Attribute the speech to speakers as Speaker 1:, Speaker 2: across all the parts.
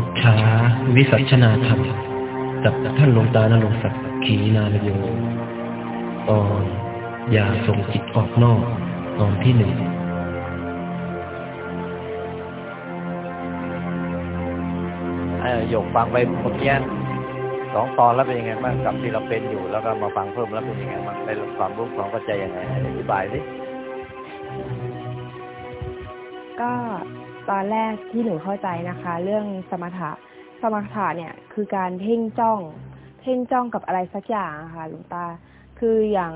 Speaker 1: ปุจฉาวิสัชนาธรรมกับท่านหลวงตานรงศักดิ์ขีนามโยตอนอย่าส่งจิตออกนอกตอนที่หนึ่ง
Speaker 2: หยกฟังไปเมื่อกี้สองตอนแล้วเป็นยังไงบ้างกับที่เราเป็นอยู่แล้วก็มาฟังเพิ่มแล้วเป็นยังไงบ้างได้ความรู้ความเข้าใจยังไงอธิบายสิ
Speaker 3: แรกที่หนูเข้าใจนะคะ เรื่องสมถะ สมถะเนี่ยคือการเพ่งจ้อง เพ่งจ้องกับอะไรสักอย่างะค่ะหลวงตา คืออย่าง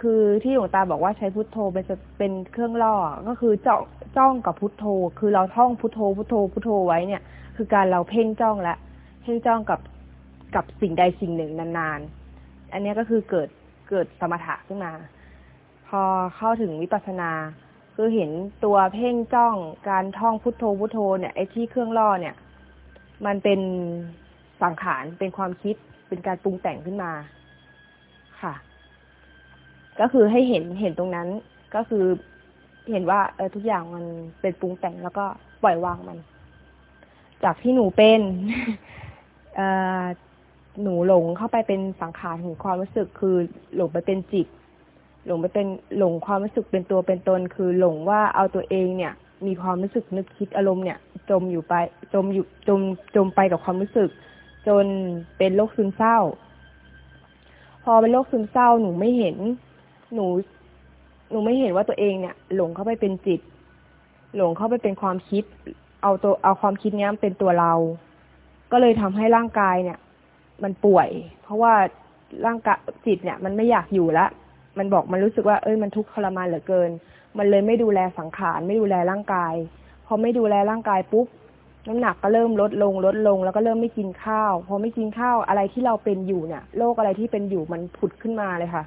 Speaker 3: คือที่หลวงตาบอกว่าใช้พุทโธเป็นเป็นเครื่องล่อ ก็คือจ้องจ้องกับพุทโธ คือเราท่องพุทโธ พุทโธ พุทโธไว้เนี่ย คือการเราเพ่งจ้องและเพ่งจ้องกับกับสิ่งใดสิ่งหนึ่งนานๆ อันนี้ก็คือเกิดเกิดสมถะขึ้นมา พอเข้าถึงวิปัสสนา คือเห็นตัวเพ่งจ้องการท่องพุทโธพุทโธเนี่ยไอ้ที่เครื่องล่อเนี่ย มันเป็นสังขารเป็นความคิดเป็นการปรุงแต่งขึ้นมา ค่ะ ก็คือให้เห็นเห็นตรงนั้นก็คือเห็นว่าเออทุกอย่างมันเป็นปรุงแต่งแล้วก็ปล่อยวางมัน จากที่หนูเป็นเอ่อหนูหลงเข้าไปเป็นสังขารของความรู้สึกคือหลงไปเป็นจิต หลงไปเป็นหลงความรู้สึกเป็นตัวเป็นตน คือหลงว่าเอาตัวเองเนี่ย มีความรู้สึกนึกคิดอารมณ์เนี่ย จมอยู่ไปจมอยู่จมจมไปกับความรู้สึก จนเป็นโรคซึมเศร้า พอเป็นโรคซึมเศร้าหนูไม่เห็น หนู หนูไม่เห็นว่าตัวเองเนี่ย หลงเข้าไปเป็นจิต หลงเข้าไปเป็นความคิด เอาตัวเอาความคิดเนี้ยเป็นตัวเรา ก็เลยทำให้ร่างกายเนี่ย มันป่วย เพราะว่าร่างกายจิตเนี่ย มันไม่อยากอยู่ละ มันบอกมันรู้สึกว่าเอ้ยมันทุกข์ทรมานเหลือเกิน มันเลยไม่ดูแลสังขารไม่ดูแลร่างกายพอไม่ดูแลร่างกายปุ๊บน้ำหนักก็เริ่มลดลงลดลง แล้วก็เริ่มไม่กินข้าว พอไม่กินข้าวอะไรที่เราเป็นอยู่เนี่ยโรคอะไรที่เป็นอยู่มันผุดขึ้นมาเลยค่ะ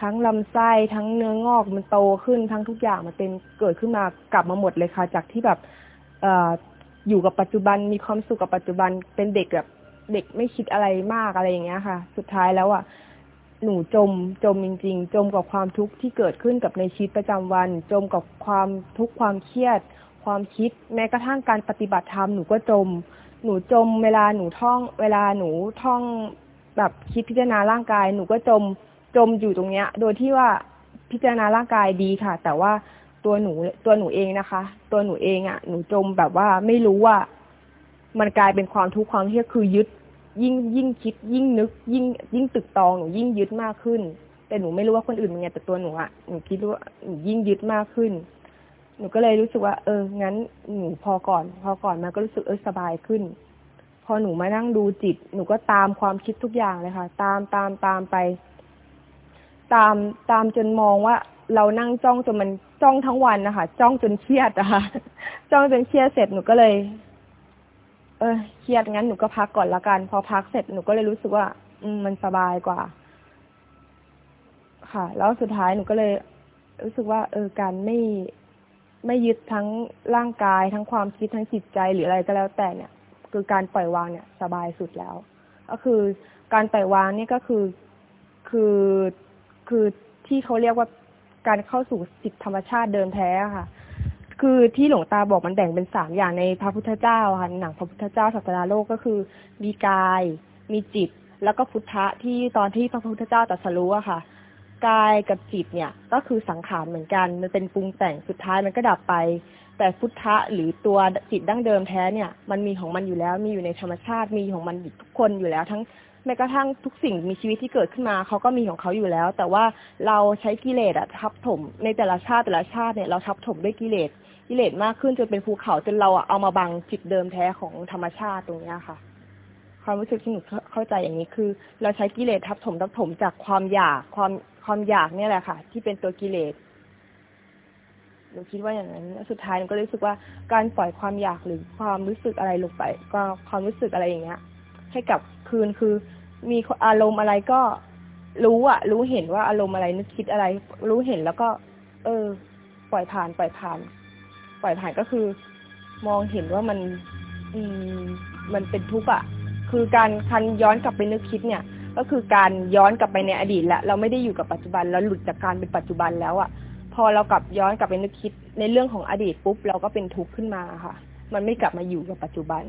Speaker 3: ทั้งลำไส้ทั้งเนื้องอกมันโตขึ้นทั้งทุกอย่างมันเป็นเกิดขึ้นมากลับมาหมดเลยค่ะ จากที่แบบเอ่ออยู่กับปัจจุบันมีความสุขกับปัจจุบันเป็นเด็กแบบเด็กไม่คิดอะไรมากอะไรอย่างเงี้ยค่ะ สุดท้ายแล้วอะ หนูจมจมจริง ๆ จมกับความทุกข์ที่เกิดขึ้นกับในชีวิตประจำวัน จมกับความทุกข์ความเครียด ความคิด แม้กระทั่งการปฏิบัติธรรมหนูก็จม หนูจม เวลาหนูท่อง เวลาหนูท่องแบบคิดพิจารณาร่างกาย หนูก็จมจมอยู่ตรงเนี้ย โดยที่ว่าพิจารณาร่างกายดีค่ะ แต่ว่าตัวหนูตัวหนูเองนะคะ ตัวหนูเองอะ่ะ หนูจมแบบว่าไม่รู้ว่า มันกลายเป็นความทุกข์ความเครียดคือยึด ยิ่งยิ่งคิดยิ่งนึก ยิ่ง ยิ่งตึกตองหนูยิ่งยึดมากขึ้น แต่หนูไม่รู้ว่าคนอื่นเป็นไงแต่ตัวหนูอะหนูคิดว่าหนูยิ่งยึดมากขึ้น หนูก็เลยรู้สึกว่า เอองั้นหนูพอก่อน พอก่อนมาก็รู้สึกเออสบายขึ้น พอหนูมานั่งดูจิต หนูก็ตามความคิดทุกอย่างเลยค่ะ ตามตามตามไป ตามตามจนมองว่าเรานั่งจ้องจนมันจ้องทั้งวันนะคะจ้องจนเครียดอะค่ะจ้องจนเครียดเสร็จหนูก็เลย ออเครียดงั้นหนูก็พักก่อนละกัน พอพักเสร็จหนูก็เลยรู้สึกว่า อืมมันสบายกว่า ค่ะ แล้วสุดท้ายหนูก็เลย รู้สึกว่า เออการไม่ไม่ยึดทั้งร่างกายทั้งความคิดทั้งจิตใจหรืออะไรก็แล้วแต่เนี่ย คือการปล่อยวางเนี่ย สบายสุดแล้ว ก็คือการปล่อยวางนี่ก็คือคือคือที่เขาเรียกว่าการเข้าสู่จิตธรรมชาติเดิมแท้ค่ะ คือที่หลวงตาบอกมันแบ่งเป็นสามอย่างในพระพุทธเจ้าค่ะหนังพระพุทธเจ้าศาสนาโลกก็คือมีกาย มีจิต แล้วก็พุทธะที่ตอนที่พระพุทธเจ้าตรัสรู้อะค่ะ กายกับจิตเนี่ย ก็คือสังขารเหมือนกัน มันเป็นปรุงแต่งสุดท้ายมันก็ดับไป แต่พุทธะหรือตัวจิตดั้งเดิมแท้เนี่ย มันมีของมันอยู่แล้วมีอยู่ในธรรมชาติมีของมันทุกคนอยู่แล้วทั้งแม้กระทั่งทุกสิ่งมีชีวิตที่เกิดขึ้นมาเขาก็มีของเขาอยู่แล้ว แต่ว่าเราใช้กิเลสอะทับถมในแต่ละชาติแต่ละชาติเนี่ยเราทับถมด้วยกิเลส กิเลสมากขึ้นจนเป็นภูเขาจนเราอะเอามาบังจิตเดิมแท้ของธรรมชาติตรงเนี้ยค่ะ ความรู้สึกที่หนูเข้าใจอย่างนี้คือ เราใช้กิเลสทับถมทับถมจากความอยากความความอยากเนี่ยแหละค่ะ ที่เป็นตัวกิเลสหนูคิดว่าอย่างนั้นสุดท้ายหนูก็รู้สึกว่าการปล่อยความอยากหรือความรู้สึกอะไรลงไป ก็ความรู้สึกอะไรอย่างเงี้ย ให้กับคืนคือ มีอารมณ์อะไรก็รู้อะรู้เห็นว่าอารมณ์อะไรนึกคิดอะไร รู้เห็นแล้วก็ เออ ปล่อยผ่านปล่อยผ่าน ปล่อยผ่านก็คือ มองเห็นว่ามัน อืมมันเป็นทุกข์อะ คือการคันย้อนกลับไปนึกคิดเนี่ย ก็คือการย้อนกลับไปในอดีตแล้วเราไม่ได้อยู่กับปัจจุบันเราหลุดจากการเป็นปัจจุบันแล้วอะ พอเรากลับย้อนกลับไปนึกคิด ในเรื่องของอดีตปุ๊บเราก็เป็นทุกข์ขึ้นมาค่ะ มันไม่กลับมาอยู่กับปัจจุบัน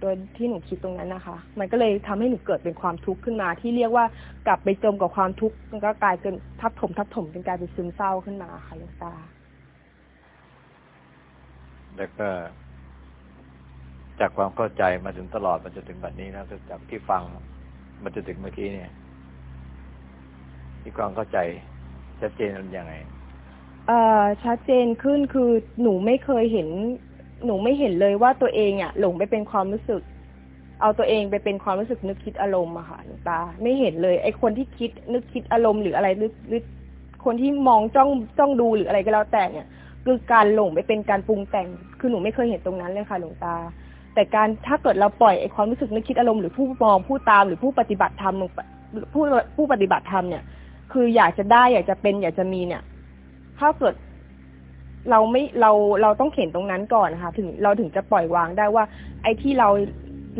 Speaker 3: โดยที่หนูคิดตรงนั้นนะคะ มันก็เลยทำให้หนูเกิดเป็นความทุกข์ขึ้นมา ที่เรียกว่ากลับไปจมกับความทุกข์มันก็กลายเป็นทับถมทับถมจนกลายเป็นซึมเศร้าขึ้นมาค่ะลวงตา
Speaker 2: แล้วก็ จากความเข้าใจมาถึงตลอดมันจะถึงแบบนี้นะจากที่ฟังมันจะถึงเมื่อกี้เนี่ย ที่ความเข้าใจชัดเจนมันยังไง
Speaker 3: เอ่อชัดเจนขึ้นคือหนูไม่เคยเห็น หนูไม่เห็นเลยว่าตัวเองอะ หลงไปเป็นความรู้สึก เอาตัวเองไปเป็นความรู้สึกนึกคิดอารมณ์อะค่ะหลวงตา ไม่เห็นเลย ไอ้คนที่คิดนึกคิดอารมณ์หรืออะไรหรือหรือคนที่มองจ้องจ้องดูหรืออะไรก็แล้วแต่เนี่ย คือการหลงไปเป็นการปรุงแต่ง คือหนูไม่เคยเห็นตรงนั้นเลยค่ะหลวงตา แต่การถ้าเกิดเราปล่อยไอ้ความรู้สึกนึกคิดอารมณ์หรือผู้มองผู้ตามหรือผู้ปฏิบัติธรรมลงผู้ผู้ปฏิบัติธรรมเนี่ย คืออยากจะได้อยากจะเป็นอยากจะมีเนี่ย ถ้าเกิดเราไม่เราเราต้องเห็นตรงนั้นก่อนนะคะถึงเราถึงจะปล่อยวางได้ว่า ไอ้ที่เรา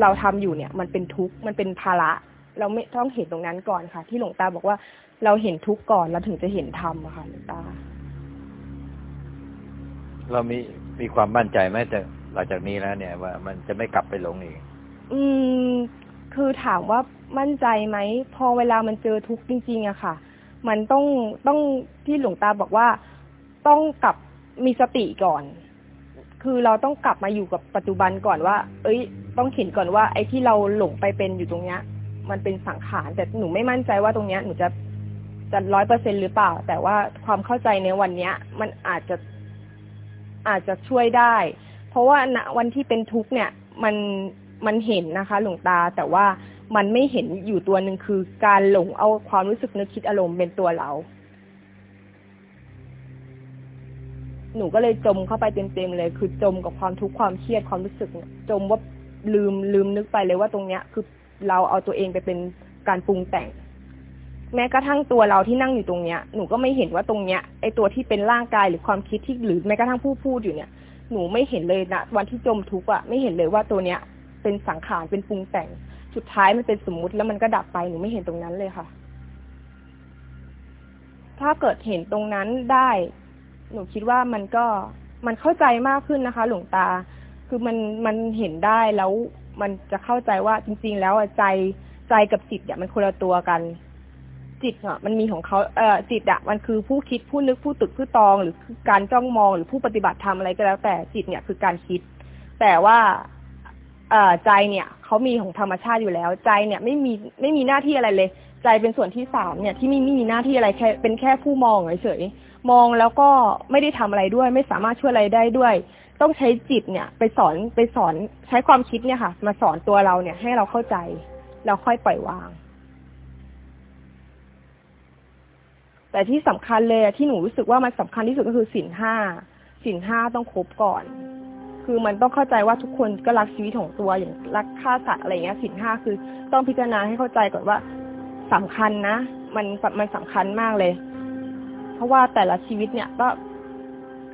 Speaker 3: เราทำอยู่เนี่ย มันเป็นทุกข์มันเป็นภาระ เราไม่ต้องเห็นตรงนั้นก่อนค่ะ ที่หลวงตาบอกว่าเราเห็นทุกข์ก่อนเราถึงจะเห็นธรรมค่ะหลวงตา
Speaker 2: เรามีมีความมั่นใจไหมแต่หลังจากนี้แล้วเนี่ย ว่ามันจะไม่กลับไปหลงอีก
Speaker 3: อืม คือถามว่ามั่นใจไหม พอเวลามันเจอทุกข์จริงๆอะค่ะ มันต้องต้องที่หลวงตาบอกว่า ต้องกลับมีสติก่อน คือเราต้องกลับมาอยู่กับปัจจุบันก่อนว่า เอ้ย ต้องเห็นก่อนว่า ไอ้ที่เราหลงไปเป็นอยู่ตรงเนี้ย มันเป็นสังขารแต่หนูไม่มั่นใจว่าตรงเนี้ยหนูจะจะร้อยเปอร์เซ็นหรือเปล่า แต่ว่าความเข้าใจในวันเนี้ย มันอาจจะ อาจจะช่วยได้ เพราะว่าณวันที่เป็นทุกข์เนี่ยมันมันเห็นนะคะ หลวงตาแต่ว่ามันไม่เห็นอยู่ตัวหนึ่งคือการหลงเอาความรู้สึกนึกคิดอารมณ์เป็นตัวเรา หนูก็เลยจมเข้าไปเต็มๆเลย คือจมกับความทุกข์ความเครียดความรู้สึก จมว่าลืมลืมนึกไปเลยว่าตรงเนี้ย คือเราเอาตัวเองไปเป็นการปรุงแต่ง แม้กระทั่งตัวเราที่นั่งอยู่ตรงเนี้ยหนูก็ไม่เห็นว่าตรงเนี้ยไอตัวที่เป็นร่างกายหรือความคิดที่หรือแม้กระทั่งผู้พูดอยู่เนี่ย หนูไม่เห็นเลยนะวันที่จมทุกข์อะไม่เห็นเลยว่าตัวเนี้ย เป็นสังขารเป็นปรุงแต่งสุดท้ายมันเป็นสมมุติแล้วมันก็ดับไปหนูไม่เห็นตรงนั้นเลยค่ะ ถ้าเกิดเห็นตรงนั้นได้ หนูคิดว่ามันก็มันเข้าใจมากขึ้นนะคะ หลวงตา คือมันมันเห็นได้แล้วมันจะเข้าใจว่าจริง ๆ แล้วใจใจกับจิตเนี่ยมันคนละตัวกัน จิตอะมันมีของเขาเอ่อจิตอะมันคือผู้คิดผู้นึกผู้ตึกผู้ตอง หรือการจ้องมองหรือผู้ปฏิบัติธรรมอะไรก็แล้ว แต่จิตเนี่ยคือการคิด แต่ว่าเอ่อใจเนี่ยเขามีของธรรมชาติอยู่แล้ว ใจเนี่ยไม่มีไม่มีหน้าที่อะไรเลย ใจเป็นส่วนที่สามเนี่ยที่ไม่ไม่มีหน้าที่อะไรแค่เป็นแค่ผู้มองเฉยๆมองแล้วก็ไม่ได้ทำอะไรด้วย ไม่สามารถช่วยอะไรได้ด้วย ต้องใช้จิตเนี่ยไปสอนไปสอนใช้ความคิดเนี่ยค่ะ มาสอนตัวเราเนี่ยให้เราเข้าใจแล้วค่อยปล่อยวาง แต่ที่สำคัญเลยที่หนูรู้สึกว่ามันสำคัญที่สุดก็คือสินห้าสินห้าต้องครบก่อน คือมันต้องเข้าใจว่าทุกคนก็รักชีวิตของตัวอย่างรักฆ่าสัตว์อะไรเงี้ยสินห้าคือต้องพิจารณาให้เข้าใจก่อนว่าสำคัญนะ มันมันสำคัญมากเลย เพราะว่าแต่ละชีวิตเนี่ยก็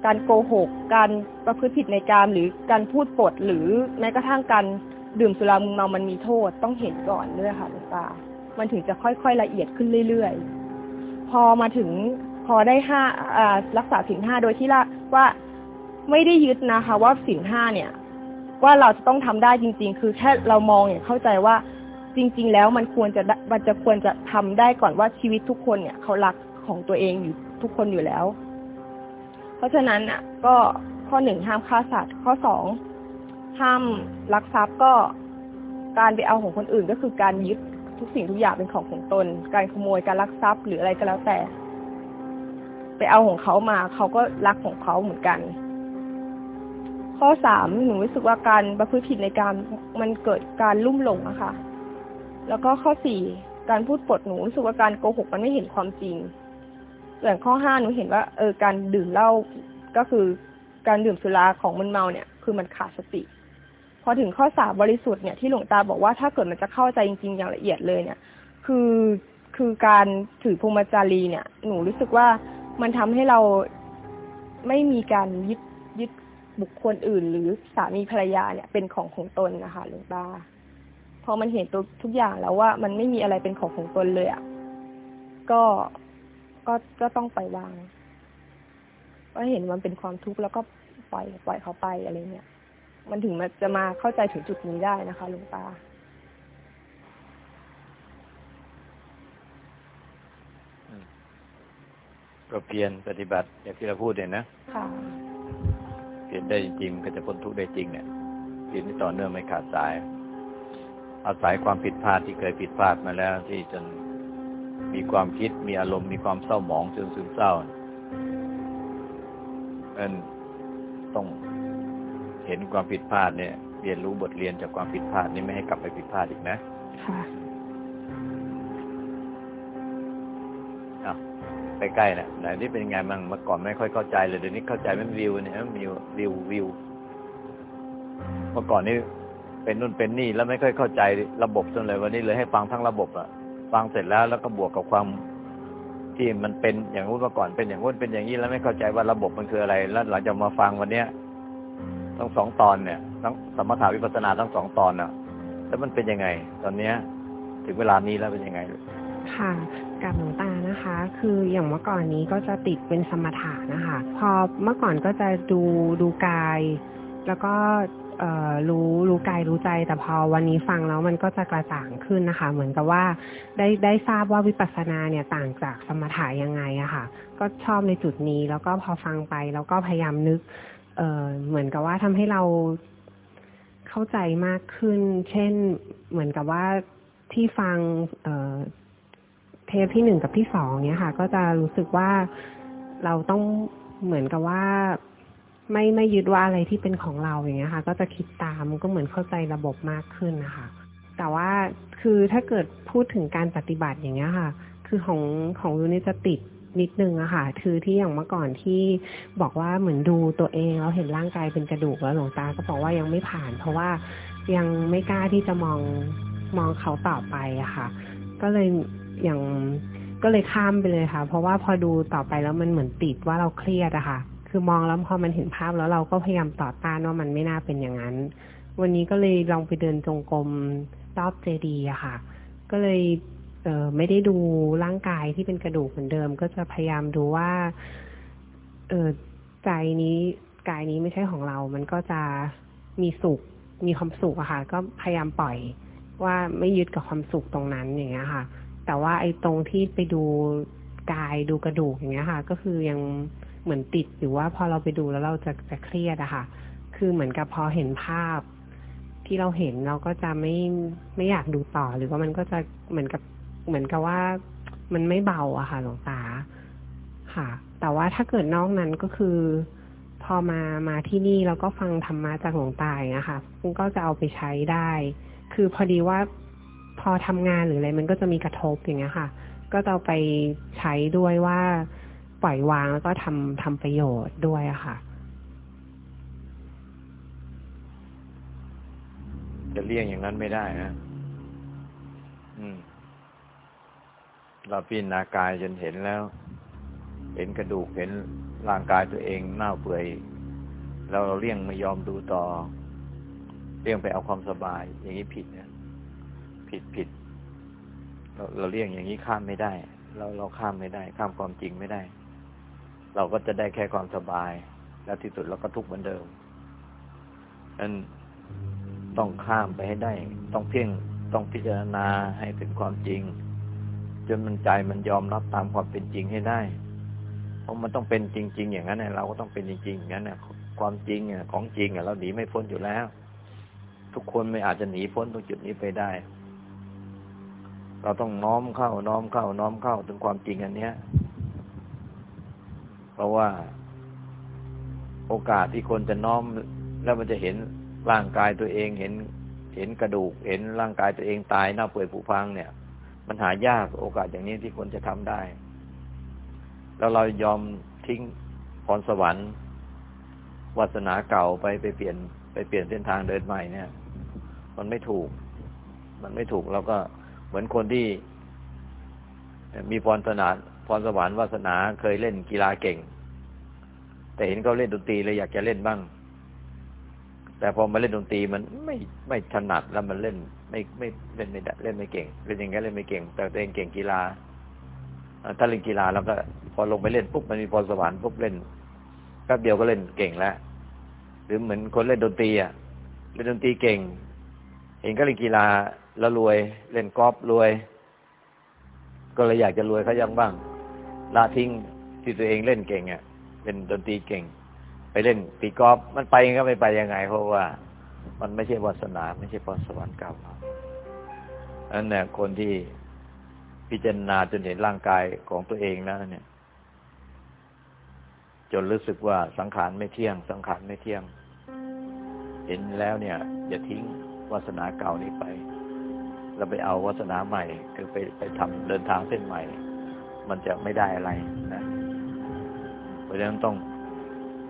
Speaker 3: การโกหก การประพฤติผิดในกามหรือการพูดปดหรือแม้กระทั่งการดื่มสุรามึนเมามันมีโทษต้องเห็นก่อนด้วยค่ะหลวงตา มันถึงจะค่อยๆละเอียดขึ้นเรื่อยๆ พอมาถึงพอได้ห้ารักษาสินห้าโดยที่ละว่าไม่ได้ยึดนะคะ ว่าสินห้าเนี่ย ว่าเราจะต้องทำได้จริง ๆ คือแค่เรามองเนี่ยเข้าใจว่าจริง ๆ แล้วมันควรจะมันจะควรจะทำได้ก่อนว่าชีวิตทุกคนเนี่ยเขารักของตัวเองอยู่ทุกคนอยู่แล้ว เพราะฉะนั้นอะ ก็ข้อหนึ่งห้ามฆ่าสัตว์ ข้อสองห้ามลักทรัพย์ก็การไปเอาของคนอื่นก็คือการยึด ทุกสิ่งทุกอย่างเป็นของของตน การขโมยการลักทรัพย์หรืออะไรก็แล้วแต่ ไปเอาของเขามาเขาก็รักของเขาเหมือนกัน ข้อสามหนูรู้สึกว่าการประพฤติผิดในการมันเกิดการลุ่มหลงอะค่ะ แล้วก็ข้อสี่การพูดปดหนูรู้สึกว่าการโกหกมันไม่เห็นความจริงส่วนข้อห้าหนูเห็นว่าเออการดื่มเหล้าก็คือการดื่มสุราของมึนเมาเนี่ย คือมันขาดสติ พอถึงข้อสามบริสุทธิ์เนี่ยที่หลวงตาบอกว่าถ้าเกิดมันจะเข้าใจจริงๆอย่างละเอียดเลยเนี่ย คือคือการถือพรหมจารีเนี่ย หนูรู้สึกว่ามันทำให้เราไม่มีการยึดยึดบุคคลอื่น หรือสามีภรรยาเนี่ย เป็นของของตนนะคะหลวงตาพอมันเห็นตัวทุกอย่างแล้วว่ามันไม่มีอะไรเป็นของของตนเลยอะ่ะก็ก็ก็ต้องปล่อยวางก็เห็นมันเป็นความทุกข์แล้วก็ปล่อยปล่อยเขาไปอะไรเงี้ย มันถึงมันจะมาเข้าใจถึงจุดนี้ได้นะคะหลวงตา
Speaker 2: ก็เพียรปฏิบัติอย่างที่เราพูดเนี่ยนะ
Speaker 3: ค่ะ
Speaker 2: เพียรได้จริงก็จะพ้นทุกข์ได้จริงเนี่ยเพียรที่ต่อเนื่องไม่ขาดสาย อาศัยความผิดพลาดที่เคยผิดพลาดมาแล้ว ที่จนมีความคิดมีอารมณ์มีความเศร้าหมองจนซึมเศร้านั่นต้อง เห็นความผิดพลาดเนี่ย เรียนรู้บทเรียนจากความผิดพลาดนี้ไม่ให้กลับไปผิดพลาดอีกนะ
Speaker 3: ค่ะ
Speaker 2: อะใกล้ๆนะไหนนี่เป็นไงบ้างเมื่อก่อนไม่ค่อยเข้าใจเลยเดี๋ยวนี้เข้าใจมันวิวเนี่ยวิววิววิวเมื่อก่อนนี่เป็นนู่นเป็นนี่แล้วไม่ค่อยเข้าใจระบบจนเลยวันนี้เลยให้ฟังทั้งระบบอะฟังเสร็จแล้วแล้วก็บวกกับความที่มันเป็นอย่างนู้นเมื่อก่อนเป็นอย่างนู้นเป็นอย่างนี้แล้วไม่เข้าใจว่าระบบมันคืออะไร แล้วหลังจากมาฟังวันเนี้ย ทั้งสองตอนเนี่ยทั้งสมถาวิปัสนาทั้งสองตอนน่ะแล้วมันเป็นยังไง ตอนเนี้ย ถึงเวลานี้แล้วเป็นยังไง
Speaker 4: ค่ะกับหลวงตานะคะ คืออย่างเมื่อก่อนนี้ก็จะติดเป็นสมถะนะคะ พอเมื่อก่อนก็จะดูดูกาย แล้วก็เออรู้รู้กายรู้ใจ แต่พอวันนี้ฟังแล้วมันก็จะกระจ่างขึ้นนะคะ เหมือนกับว่าได้ได้ทราบว่าวิปัสสนาเนี่ยต่างจากสมถะยังไงอะค่ะ ก็ชอบในจุดนี้แล้วก็พอฟังไปแล้วก็พยายามนึก เเหมือนกับว่าทำให้เราเข้าใจมากขึ้น เช่น เหมือนกับว่าที่ฟังเเทปที่หนึ่งกับที่สองเนี้ยค่ะ ก็จะรู้สึกว่าเราต้องเหมือนกับว่าไม่ไม่ยึดว่าอะไรที่เป็นของเราอย่างเงี้ยค่ะ ก็จะคิดตามก็เหมือนเข้าใจระบบมากขึ้นนะคะ แต่ว่าคือถ้าเกิดพูดถึงการปฏิบัติอย่างเงี้ยค่ะ คือของของยูนี่จะติด นิดนึงอะค่ะคือที่อย่างเมื่อก่อนที่บอกว่าเหมือนดูตัวเองแล้วเห็นร่างกายเป็นกระดูกแล้วหลวงตาก็บอกว่ายังไม่ผ่าน เพราะว่ายังไม่กล้าที่จะมองมองเขาต่อไปอะค่ะ ก็เลยอย่างก็เลยข้ามไปเลยค่ะ เพราะว่าพอดูต่อไปแล้วมันเหมือนติดว่าเราเครียดอะค่ะ คือมองแล้วพอมันเห็นภาพแล้วเราก็พยายามต่อต้านว่ามันไม่น่าเป็นอย่างนั้น วันนี้ก็เลยลองไปเดินจงกรมรอบเจดีย์อะค่ะ ก็เลย เออไม่ได้ดูร่างกายที่เป็นกระดูกเหมือนเดิม ก็จะพยายามดูว่า เออใจนี้กายนี้ไม่ใช่ของเรา มันก็จะมีสุข มีความสุขอะค่ะ ก็พยายามปล่อยว่าไม่ยึดกับความสุขตรงนั้นอย่างเงี้ยค่ะ แต่ว่าไอ้ตรงที่ไปดูกายดูกระดูกอย่างเงี้ยค่ะ ก็คือยังเหมือนติดอยู่ว่าพอเราไปดูแล้วเราจะจะเครียดอะค่ะ คือเหมือนกับพอเห็นภาพที่เราเห็นเราก็จะไม่ไม่อยากดูต่อ หรือว่ามันก็จะเหมือนกับ เหมือนกับว่ามันไม่เบาอะค่ะหลวงตาค่ะ แต่ว่าถ้าเกิดนอกนั้นก็คือ พอมามาที่นี่เราก็ฟังธรรมะจากหลวงตาอย่างเงี้ยค่ะก็จะเอาไปใช้ได้ คือพอดีว่าพอทำงานหรืออะไรมันก็จะมีกระทบอย่างเงี้ยค่ะ ก็จะเอาไปใช้ด้วยว่าปล่อยวางแล้วก็ทำทำประโยชน์ด้วยอะค่ะ
Speaker 2: จะเลี่ยงอย่างนั้นไม่ได้นะอืม เราพิจารณากายจนเห็นแล้ว เห็นกระดูกเห็นร่างกายตัวเองเน่าเปื่อยเราเลี่ยงไม่ยอมดูต่อ เลี่ยงไปเอาความสบาย อย่างนี้ผิดนะผิดผิดเราเราเลี่ยงอย่างนี้ข้ามไม่ได้ เราเราข้ามไม่ได้ ข้ามความจริงไม่ได้ เราก็จะได้แค่ความสบาย แล้วที่สุดเราก็ทุกข์เหมือนเดิมนั้นต้องข้ามไปให้ได้ ต้องเพ่งต้องพิจารณาให้ถึงความจริง นมันใจมันยอมรับตามความเป็นจริงให้ได้ เพราะมันต้องเป็นจริง ๆ อย่างนั้นเนี่ยเราก็ต้องเป็นจริงๆอย่างนั้นเนี่ยความจริงอะของจริงอะเราหนีไม่พ้นอยู่แล้ว ทุกคนไม่อาจจะหนีพ้นตรงจุดนี้ไปได้ เราต้องน้อมเข้า น้อมเข้า น้อมเข้าถึงความจริงอันเนี้ย เพราะว่าโอกาสที่คนจะน้อมแล้วมันจะเห็นร่างกายตัวเองเห็นเห็นกระดูก เห็นร่างกายตัวเองตายเน่าเปื่อยผุพังเนี่ย มันหายากโอกาสอย่างนี้ที่คนจะทำได้ แล้วเรายอมทิ้งพรสวรรค์วาสนาเก่าไปไปเปลี่ยนไปเปลี่ยนเส้นทางเดินใหม่เนี่ย มันไม่ถูก มันไม่ถูกเราก็เหมือนคนที่ มีพรสนาพรสวรรค์วาสนาเคยเล่นกีฬาเก่ง แต่เห็นเขาเล่นดนตรีเลยอยากจะเล่นบ้าง แต่พอมาเล่นดนตรีมันไม่ไม่ถนัดแล้วมันเล่น ไม่ไม่เล่นไม่ได้เล่นไม่เก่งเล่นอย่างงี้เล่นไม่เก่ง แต่ตัวเองเก่งกีฬาถ้าเล่นกีฬาแล้วก็พอลงไปเล่นปุ๊บมันมีพรสวรรค์ปุ๊บเล่นแป๊บเดียวก็เล่นเก่งแล้วหรือเหมือนคนเล่นดนตรีอะเล่นดนตรีเก่ง เห็นก็เล่นกีฬาแล้วรวย เล่นกอล์ฟรวย ก็เลยอยากจะรวยเขายังบ้างละทิ้งที่ตัวเองเล่นเก่งอะเป็นดนตรีเก่ง ไปเล่นตีกอล์ฟมันไปก็ไม่ไปยังไง เพราะว่า มันไม่ใช่วาสนา ไม่ใช่พรสวรรค์เก่าอันนั้นนี่ยคนที่พิจารณาจนเห็นร่างกายของตัวเองนะเนี่ย จนรู้สึกว่าสังขารไม่เที่ยง สังขารไม่เที่ยง เห็นแล้วเนี่ยอย่าทิ้งวาสนาเก่านี้ไป เราไปเอาวาสนาใหม่ คือไปไปทำเดินทางเส้นใหม่ มันจะไม่ได้อะไรนะเพราะฉะนั้นต้อง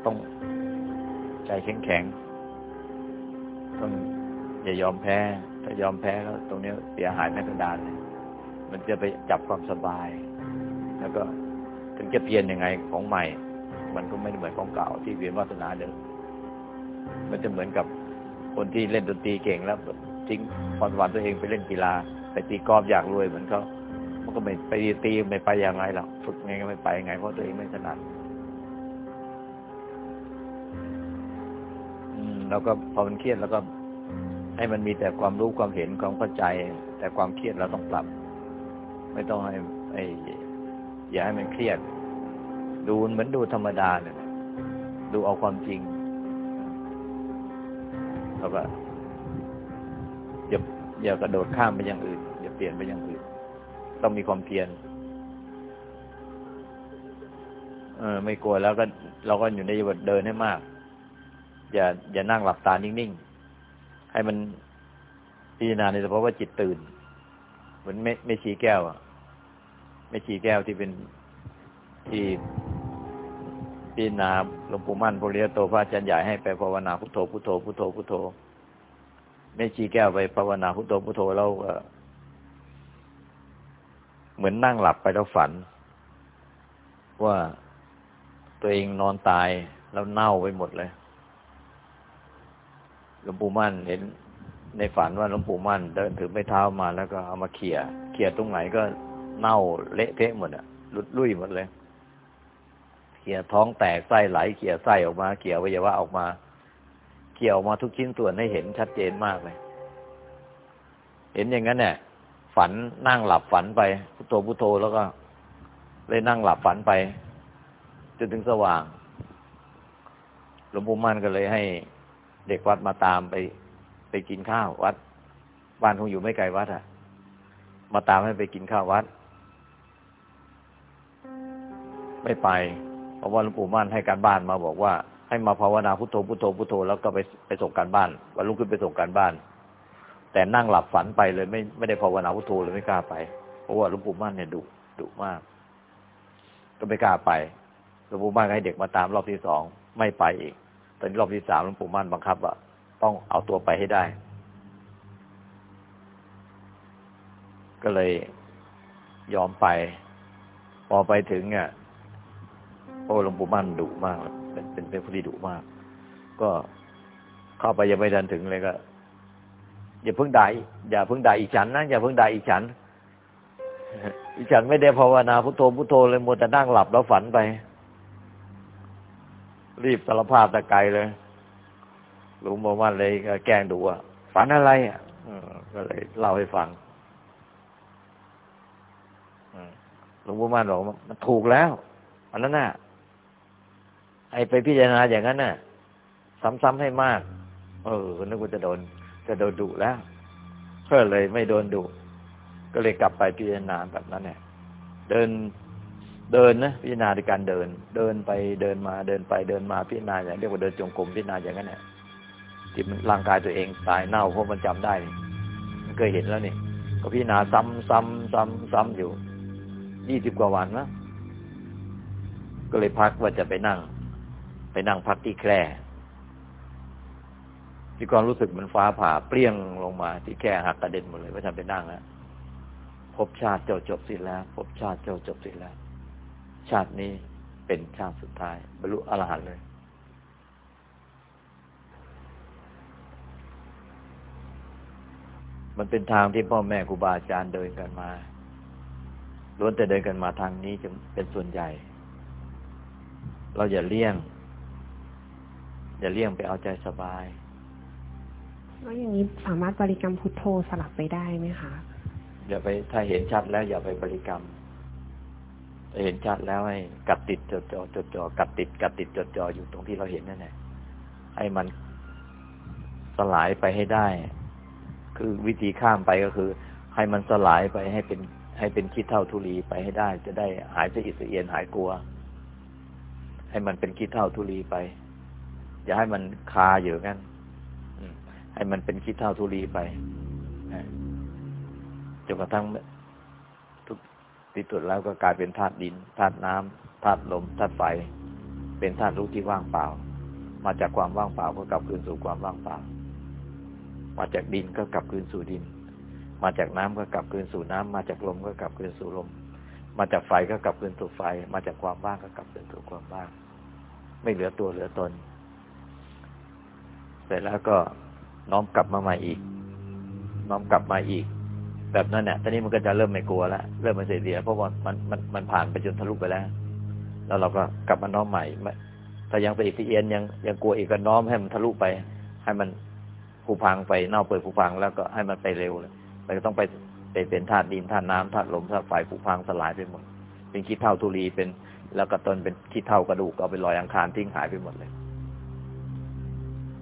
Speaker 2: ต้องใจแข็งแข็ง ต้องอย่ายอมแพ้ ถ้ายอมแพ้แล้ว ตรงนี้เสียหายแม้กระดานเลยมันจะไปจับความสบาย แล้วก็ถึงจะเปลี่ยนยังไงของใหม่ มันก็ไม่เหมือนของเก่าที่เวียนวาสนาเดิมมันจะเหมือนกับคนที่เล่นดนตรีเก่งแล้วทิ้งพรสวรรค์ตัวเองไปเล่นกีฬาไปตีกอล์ฟอยากรวยเหมือนเขามันก็ไม่ไปตีไม่ไปยังไงหรอกฝึกไงก็ไม่ไปยังไงเพราะตัวเองไม่ถนัด แล้วก็พอมันเครียดแล้วก็ ให้มันมีแต่ความรู้ความเห็นความเข้าใจ แต่ความเครียดเราต้องปรับ ไม่ต้องให้ไอ้อย่าให้มันเครียด ดูเหมือนดูธรรมดาเนี่ยดูเอาความจริงแล้วก็อย่าอย่ากระโดดข้ามไปอย่างอื่น อย่าเปลี่ยนไปอย่างอื่น ต้องมีความเพียรเออ ไม่กลัวแล้วก็ เราก็อยู่ในบทเดินให้มาก อย่าอย่านั่งหลับตานิ่งๆ ให้มันพิจารณาในเฉพาะว่าจิตตื่น เหมือนไม่ไม่ชี้แก้วอะไม่ชี้แก้วที่เป็นที่พิจารณาหลวงปู่มั่นพริยโตพระอาจารย์ใหญ่ให้ไปภาวนาพุทโธพุทโธพุทโธพุทโธไม่ชี้แก้วไปภาวนาพุทโธพุทโธแล้วเหมือนนั่งหลับไปแล้วฝัน ว่าตัวเองนอนตายแล้วเน่าไปหมดเลย หลวงปู่มั่นเห็นในฝันว่าหลวงปู่มั่นเดินถือไม้เท้ามาแล้วก็เอามาเขี่ยเขี่ยตรงไหนก็เน่าเละเทะหมดอะหลุดลุ่ยหมดเลยเขี่ยท้องแตกไส้ไหลเขี่ยไส้ออกมาเขี่ยวิญญาออกมาเขี่ยออกมาทุกชิ้นส่วนให้เห็นชัดเจนมากเลย เห็นอย่างนั้นเนี่ยฝันนั่งหลับฝันไปพุทโธพุทโธแล้วก็เลยนั่งหลับฝันไปจนถึงสว่างหลวงปู่มั่นก็เลยให้ เด็กวัดมาตามไป ไปกินข้าววัด บ้านคงอยู่ไม่ไกลวัดอะมาตามให้ไปกินข้าววัด ไม่ไป เพราะว่าหลวงปู่มั่นให้การบ้านมาบอกว่า ให้มาภาวนาพุทโธพุทโธพุทโธแล้วก็ไปไปส่งการบ้านวันรุ่งขึ้นไปส่งการบ้าน แต่นั่งหลับฝันไปเลยไม่ไม่ได้ภาวนาพุทโธเลยไม่กล้าไป เพราะว่าหลวงปู่มั่นเนี่ยดุดุมาก ก็ไม่กล้าไปหลวงปู่มั่นให้เด็กมาตามรอบที่สองไม่ไปอีก ตอนรอบที่สามหลวงปู่มั่นบังคับว่าต้องเอาตัวไปให้ได้ ก็เลยยอมไป พอไปถึงเนี่ยโอ้หลวงปู่มั่นดุมาก เป็นเป็นเป็นผู้ที่ดุมาก ก็เข้าไปยังไม่ดันถึงเลยก็อย่าเพิ่งด่าอย่าเพิ่งด่าอีฉันนะอย่าเพิ่งด่าอีฉันอีฉันไม่ได้ภาวนาพุทโธพุทโธเลยมัวแต่นั่งหลับแล้วฝันไป รีบสารภาพตะไกลเลยหลวงปู่มั่นเลยแกล้งดูว่าฝันอะไรอะก็เลยเล่าให้ฟังหลวงปู่มั่นบอกมันถูกแล้วอันนั้นน่ะ ไอไปพิจารณาอย่างนั้นน่ะ ซ้ำๆให้มาก เออนึกว่าจะโดน จะโดนดุแล้วก็เลยไม่โดนดุก็เลยกลับไปพิจารณาแบบนั้นเนี่ย เดิน เดินนะพิจารณาในการเดิน เดินไปเดินมาเดินไปเดินมาพิจารณาอย่างเรียกว่าเดินจงกรมพิจารณาอย่างนั้นแหละที่มันร่างกายตัวเองตายเน่าเพราะมันจำได้มันเคยเห็นแล้วนี่ก็พิจารณาซ้ำซ้ำซ้ำซ้ำอยู่ยี่สิบกว่าวันนะก็เลยพักว่าจะไปนั่ง ไปนั่งพักที่แคร่ที่ความรู้สึกมันฟ้าผ่าเปรี้ยงลงมา ที่แคร่หักกระเด็นหมดเลยว่าทำไปนั่งแล้วพบชาติเจ้าจบสิ้นแล้ว พบชาติเจ้าจบสิ้นแล้ว ชาตินี้เป็นชาติสุดท้าย บรรลุอรหันต์เลย มันเป็นทางที่พ่อแม่ครูบาอาจารย์เดินกันมาล้วนแต่เดินกันมาทางนี้จะเป็นส่วนใหญ่ เราอย่าเลี่ยง อย่าเลี่ยงไปเอาใจสบาย
Speaker 4: แล้วอย่างนี้สามารถบริกรรมพุทโธสลับไปได้ไหมคะ
Speaker 2: อย่าไปถ้าเห็นชัดแล้วอย่าไปบริกรรมถ้า เห็นชัดแล้วให้กัดติดจดจอจดจอกัดติดกัดติดจดจออยู่ตรงที่เราเห็นนั่นแหละให้มันสลายไปให้ได้ คือวิธีข้ามไปก็คือ ให้มันสลายไปให้เป็น ให้เป็นคิดเท่าทุลีไปให้ได้ จะได้หายสะอิดสะเอียนหายกลัว ให้มันเป็นคิดเท่าทุลีไป อย่าให้มันคาอยู่งั้นให้มันเป็นคิดเท่าทุลีไปนะจนกระทั่ง ที่สุดแล้วก็กลายเป็นธาตุดินธาตุน้ำธาตุลมธาตุไฟ เป็นธาตุรู้ที่ว่างเปล่า มาจากความว่างเปล่าก็กลับคืนสู่ความว่างเปล่า มาจากดินก็กลับคืนสู่ดิน มาจากน้ำก็กลับคืนสู่น้ำมาจากลมก็กลับคืนสู่ลม มาจากไฟก็กลับคืนสู่ไฟ มาจากความว่างก็กลับคืนสู่ความว่าง ไม่เหลือตัวเหลือตน เสร็จแล้วก็น้อมกลับมาใหม่อีก น้อมกลับมาอีก แบบนั้นเนี่ยตอนนี้มันก็จะเริ่มไม่กลัวแล้วเริ่มไม่เสียเสียเพราะว่ามันมันมันผ่านไปจนทะลุไปแล้ว แล้วเราก็กลับมาน้อมใหม่ไม่ถ้ายังไปอีกทีเอียนยังยังกลัวอีกก็น้อมให้มันทะลุไป ให้มันผุพังไปเน่าเปื่อยผุพังแล้วก็ให้มันไปเร็วเลยมันก็ต้องไปไปเป็นธาตุดินธาตุน้ำธาตุลมธาตุไฟผุพังสลายไปหมด เป็นขี้เท่าทุลีเป็น แล้วก็ตนเป็นขี้เท่ากระดูกเอาไปลอยอังคารทิ้งหายไปหมดเลย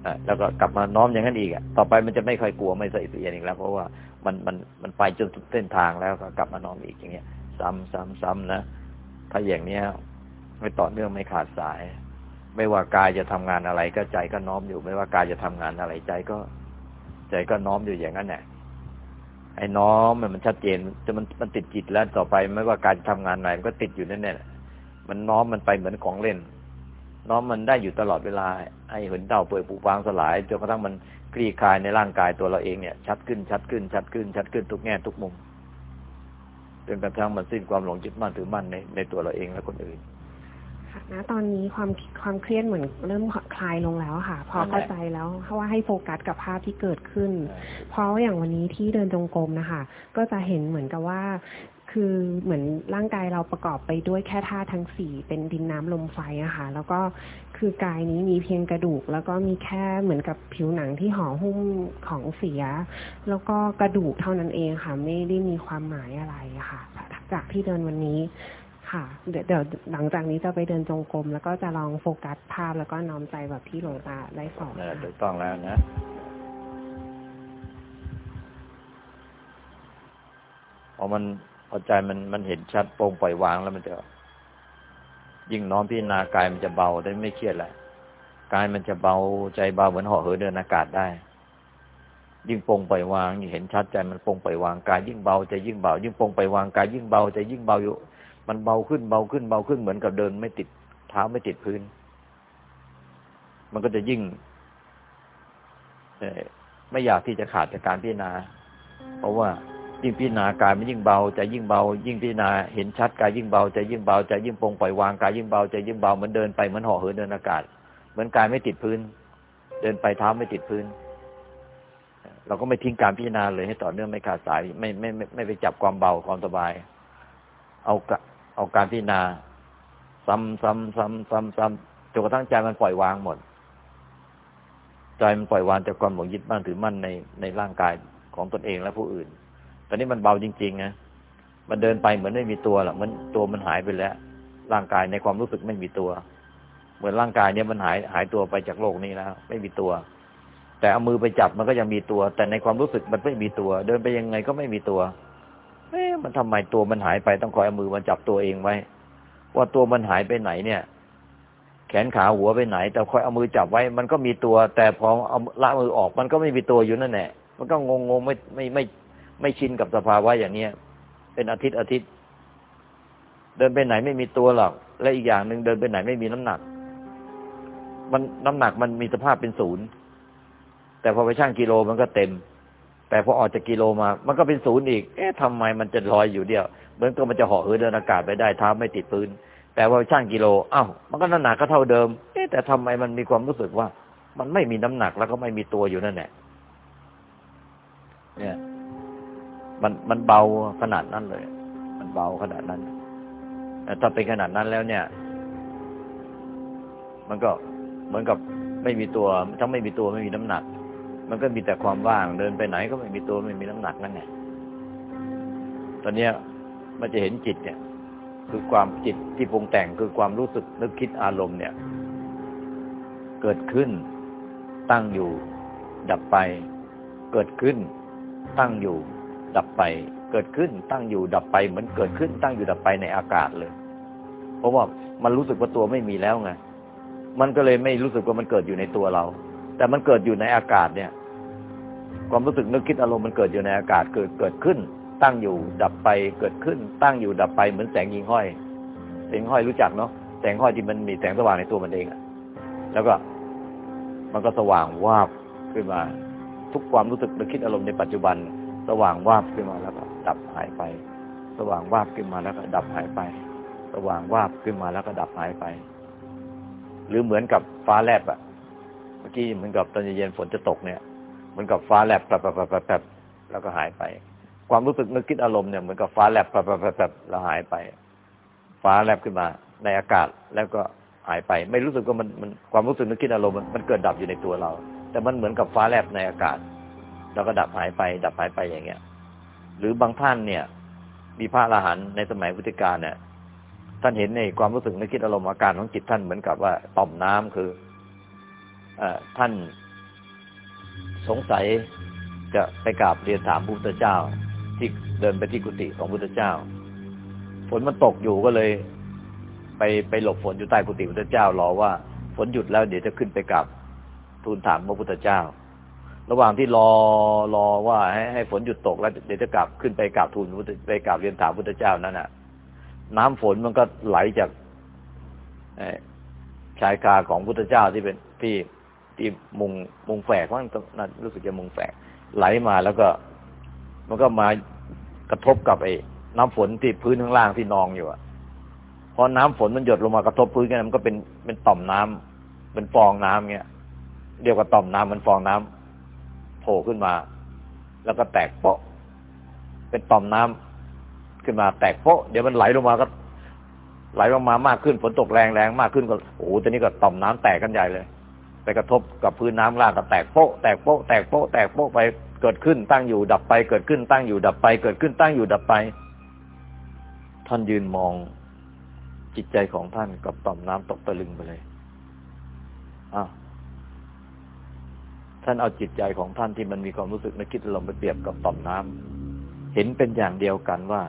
Speaker 2: อะแล้วก็กลับมาน้อมอย่างนั้นอีกอะต่อไปมันจะไม่ค่อยกลัวไม่ใส่เสียอีกแล้ว เพราะว่า มันมันมันไปจนสุดเส้นทางแล้วก็กลับมาน้อมอีกอย่างเงี้ย ซ้ำซ้ำซ้ำนะถ้าอย่างเนี้ยไม่ต่อเนื่องไม่ขาดสาย ไม่ว่ากายจะทำงานอะไร ก็ใจก็น้อมอยู่ ไม่ว่ากายจะทำงานอะไรใจก็ ใจก็น้อมอยู่อย่างนั้นแหละไอ้น้อมมันชัดเจนจะมันมันติดจิตแล้วต่อไปไม่ว่าการทำงานไหนมันก็ติดอยู่นั่นแหละมันน้อมมันไปเหมือนของเล่น น้อมมันได้อยู่ตลอดเวลา ไอ้เห็นเต่าเปื่อยปูฟางสลายจนกระทั่งมัน คลี่คลายในร่างกายตัวเราเองเนี่ย ชัดขึ้นชัดขึ้น ชัดขึ้น ชัดขึ้นทุกแง่ทุกมุมจนกระทั่งมันสิ้นความหลงยึดมั่นถือมั่นในในตัวเราเองและคนอื่น
Speaker 4: ค่ะณตอนนี้ความความเครียดเหมือนเริ่มคลายลงแล้วค่ะ พอเข้าใจแล้วเพราะว่าให้โฟกัสกับภาพที่เกิดขึ้น เพราะอย่างวันนี้ที่เดินจงกรมนะคะ ก็จะเห็นเหมือนกับว่า คือเหมือนร่างกายเราประกอบไปด้วยแค่ธาตุทั้งสี่เป็นดินน้ำลมไฟอะค่ะ แล้วก็คือกายนี้มีเพียงกระดูก แล้วก็มีแค่เหมือนกับผิวหนังที่ห่อหุ้มของเสีย แล้วก็กระดูกเท่านั้นเองค่ะ ไม่ได้มีความหมายอะไรค่ะจากที่เดินวันนี้ค่ะ เดี๋ยวหลังจากนี้จะไปเดินจงกรมแล้วก็จะลองโฟกัสภาพแล้วก็น้อมใจแบบที่หลวงตาได้สอน
Speaker 2: ถูกต้องแล้วนะพอมัน พอใจมันมันเห็นชัดโปร่งปล่อยวางแล้วมันจะ ยิ่งน้อมพิจารณากายมันจะเบาได้ไม่เครียดแหละกายมันจะเบาใจเบาเหมือนห่อเหินเดินอากาศได้ ยิ่งโปร่งปล่อยวางยิ่งเห็นชัดใจมันโปร่งปล่อยวางกายยิ่งเบาใจยิ่งเบา ยิ่งโปร่งปล่อยวางกายยิ่งเบาใจยิ่งเบาอยู่ มันเบาขึ้นเบาขึ้นเบาขึ้นเหมือนกับเดิน ไม่ติดเท้าไม่ติดพื้น มันก็จะยิ่งไม่อยากที่จะขาดจากการพิจารณา เพราะว่า ยิ่งพิจารณากายมันยิ่งเบาใจยิ่งเบา ยิ่งพิจารณาเห็นชัดกายยิ่งเบาใจยิ่งเบาใจยิ่งปรงปล่อยวางกายยิ่งเบาใจยิ่งเบาเหมือนเดินไปเหมือนห่อเหินเดินอากาศ เหมือนกายไม่ติดพื้น เดินไปเท้าไม่ติดพื้น เราก็ไม่ทิ้งการพิจารณาเลยให้ต่อเนื่องไม่ขาดสายไม่ไม่ไม่ไม่ไปจับความเบาความสบาย เอากะเอาการพิจารณา ซ้ำซ้ำซ้ำซ้ำซ้ำจนกระทั่งใจมันปล่อยวางหมด ใจมันปล่อยวางจากความหลงยึดมั่นถือมั่นในในร่างกายของตนเองและผู้อื่น ตอนนี้มันเบาจริงๆนะมันเดินไปเหมือนไม่มีตัวหรอกมันตัวมันหายไปแล้ว ร่างกายในความรู้สึกไม่มีตัว เหมือนร่างกายเนี่ยมันหายหายตัวไปจากโลกนี้แล้วไม่มีตัว แต่เอามือไปจับมันก็ยังมีตัว แต่ในความรู้สึกมันไม่มีตัว เดินไปยังไงก็ไม่มีตัวเอ๊ะมันทำไมตัวมันหายไปต้องคอยเอามือมันจับตัวเองไว้ ว่าตัวมันหายไปไหนเนี่ย แขนขาหัวไปไหน แต่คอยเอามือจับไว้ มันก็มีตัว แต่พอเอาละมือออก มันก็ไม่มีตัวอยู่นั่นแหละมันก็งงงๆไม่ไม่ไม่ ไม่ชินกับสภาวะอย่างเนี้ย เป็นอาทิตย์อาทิตย์ เดินไปไหนไม่มีตัวหรอก และอีกอย่างหนึ่งเดินไปไหนไม่มีน้ำหนัก มันน้ำหนักมันมีสภาพเป็นศูนย์ แต่พอไปชั่งกิโลมันก็เต็ม แต่พอออกจากกิโลมา มันก็เป็นศูนย์อีก เอ๊ะทำไมมันจะลอยอยู่เดียวเหมือนกับมันจะหาะเหินเดินอากาศไปได้เท้าไม่ติดพื้น แต่พอไปชั่งกิโลอ้าวมันก็น้ำหนักก็เท่าเดิม เอ๊ะแต่ทำไมมันมีความรู้สึกว่า มันไม่มีน้ำหนักแล้วก็ไม่มีตัวอยู่นั่นแหละเนี่ย มันมันเบาขนาดนั้นเลย มันเบาขนาดนั้นแต่ถ้าเป็นขนาดนั้นแล้วเนี่ย มันก็เหมือนกับไม่มีตัว ทั้งไม่มีตัวไม่มีน้ำหนัก มันก็มีแต่ความว่างเดินไปไหนก็ไม่มีตัวไม่มีน้ำหนักนั่นไงตอนเนี้ยมันจะเห็นจิตเนี่ย คือความจิตที่ปรุงแต่งคือความรู้สึกนึกคิดอารมณ์เนี่ย เกิดขึ้น ตั้งอยู่ ดับไป เกิดขึ้น ตั้งอยู่ ดับไป เกิดขึ้นตั้งอยู่ดับไปเหมือนเกิดขึ้นตั้งอยู่ดับไปในอากาศเลย เพราะว่ามันรู้สึกว่าตัวไม่มีแล้วไงมันก็เลยไม่รู้สึกว่ามันเกิดอยู่ในตัวเรา แต่มันเกิดอยู่ในอากาศเนี่ย ความรู้สึกนึกคิดอารมณ์มันเกิดอยู่ในอากาศเกิดเกิดขึ้น ตั้งอยู่ดับไปเกิดขึ้น ตั้งอยู่ดับไปเหมือนแสงยิงห้อยแสงห้อยรู้จักเนาะแสงห้อยที่มันมีแสงสว่างในตัวมันเองอะแล้วก็มันก็สว่างวาบขึ้นมา ทุกความรู้สึกนึกคิดอารมณ์ในปัจจุบัน สว่างวาบขึ้นมาแล้วก็ดับหายไป สว่างวาบขึ้นมาแล้วก็ดับหายไป สว่างวาบขึ้นมาแล้วก็ดับหายไป หรือเหมือนกับฟ้าแลบอะเมื่อกี้เหมือนกับตอนเย็นฝนจะตกเนี่ยเหมือนกับฟ้าแลบแปบแปบแปบแปบแล้วก็หายไป ความรู้สึกนึกคิดอารมณ์เนี่ยเหมือนกับฟ้าแลบแปบแปบแปบแล้วหายไป ฟ้าแลบขึ้นมา ในอากาศแล้วก็หายไป ไม่รู้สึกว่ามันมันความรู้สึกนึกคิดอารมณ์มันเกิดดับอยู่ในตัวเรา แต่มันเหมือนกับฟ้าแลบในอากาศ แล้วก็ดับหายไป ดับหายไปอย่างเงี้ย หรือบางท่านเนี่ย มีพระอรหันต์ในสมัยพุทธกาลเนี่ย ท่านเห็นในความรู้สึกนึกคิดอารมณ์อาการของจิตท่านเหมือนกับว่าต่อมน้ำคืออท่านสงสัยจะไปกราบเรียนถามพระพุทธเจ้า ที่เดินไปที่กุฏิของพระพุทธเจ้า ฝนมันตกอยู่ก็เลย ไปไปหลบฝนอยู่ใต้กุฏิพระพุทธเจ้ารอว่าฝนหยุดแล้วเดี๋ยวจะขึ้นไปกราบทูลถามพระพุทธเจ้า ระหว่างที่รอรอว่าให้ให้ฝนหยุดตกแล้วเดี๋ยวจะกลับขึ้นไปกราบทูลไปกราบเรียนถามพระพุทธเจ้านั่นน่ะ น้ำฝนมันก็ไหลจากชายคาของพุทธเจ้าที่เป็นที่ที่มุงมุงแฝกว่านั่นรู้สึกจะมุงแฝกไหลมาแล้วก็ มันก็มากระทบกับไอ้น้ำฝนที่พื้นข้างล่างที่นองอยู่อะพอน้ำฝนมันหยดลงมากระทบพื้นกันมันก็เป็นเป็นต่อมน้ำเป็นฟองน้ำเงี้ยเรียวกว่าต่อมน้ำมันฟองน้ำ โผล่ขึ้นมา แล้วก็แตกโปะเป็นต่อมน้ำขึ้นมาแตกโปะเดี๋ยวมันไหลลงมาก็ ไหลลงมามากขึ้นฝนตกแรงแรงมากขึ้นก็โอ้โหตอนนี้ก็ต่อมน้ำแตกกันใหญ่เลย ไปกระทบกับพื้นน้ำล่างก็แตกโปะแตกโปะแตกโปะแตกโปะไปเกิดขึ้นตั้งอยู่ดับไป เกิดขึ้นตั้งอยู่ดับไป เกิดขึ้นตั้งอยู่ดับไป ท่านยืนมองจิตใจของท่านกับต่อมน้ำตกตะลึงไปเลยอ้าว ท่านเอาจิตใจของท่านที่มันมีความรู้สึกนึกคิดลมไปเปรียบกับต่อมน้ำเห็นเป็นอย่างเดียวกันว่า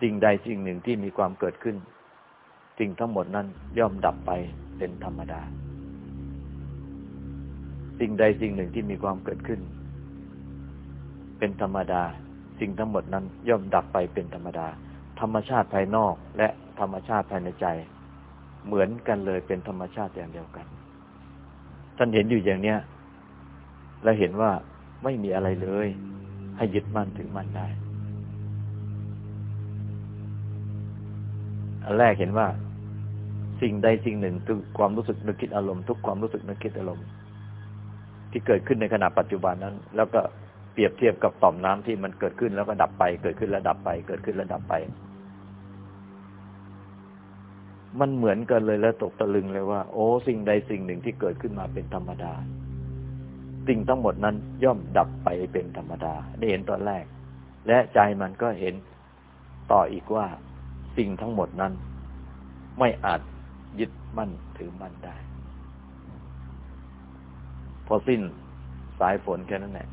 Speaker 2: สิ่งใดสิ่งหนึ่งที่มีความเกิดขึ้น สิ่งทั้งหมดนั้นย่อมดับไปเป็นธรรมดา สิ่งใดสิ่งหนึ่งที่มีความเกิดขึ้น เป็นธรรมดา สิ่งทั้งหมดนั้นย่อมดับไปเป็นธรรมดา ธรรมชาติภายนอกและธรรมชาติภายในใจ เหมือนกันเลยเป็นธรรมชาติอย่างเดียวกัน ท่านเห็นอยู่อย่างเนี้ย และเห็นว่าไม่มีอะไรเลย ให้ยึดมั่นถึงมั่นได้ อันแรกเห็นว่า สิ่งใดสิ่งหนึ่งคือความรู้สึกนึกคิดอารมณ์ทุกความรู้สึกนึกคิดอารมณ์ ที่เกิดขึ้นในขณะปัจจุบันนั้น แล้วก็เปรียบเทียบกับต่อมน้ำที่มันเกิดขึ้นแล้วก็ดับไป เกิดขึ้นแล้วดับไป เกิดขึ้นแล้วดับไป มันเหมือนกันเลยแล้วตกตะลึงเลยว่า โอ้ สิ่งใดสิ่งหนึ่งที่เกิดขึ้นมาเป็นธรรมดา สิ่งทั้งหมดนั้นย่อมดับไปเป็นธรรมดาได้เห็นตอนแรก และใจมันก็เห็นต่ออีกว่าสิ่งทั้งหมดนั้น ไม่อาจยึดมั่นถือมั่นได้ พอสิ้นสายฝนแค่นั้นแหละ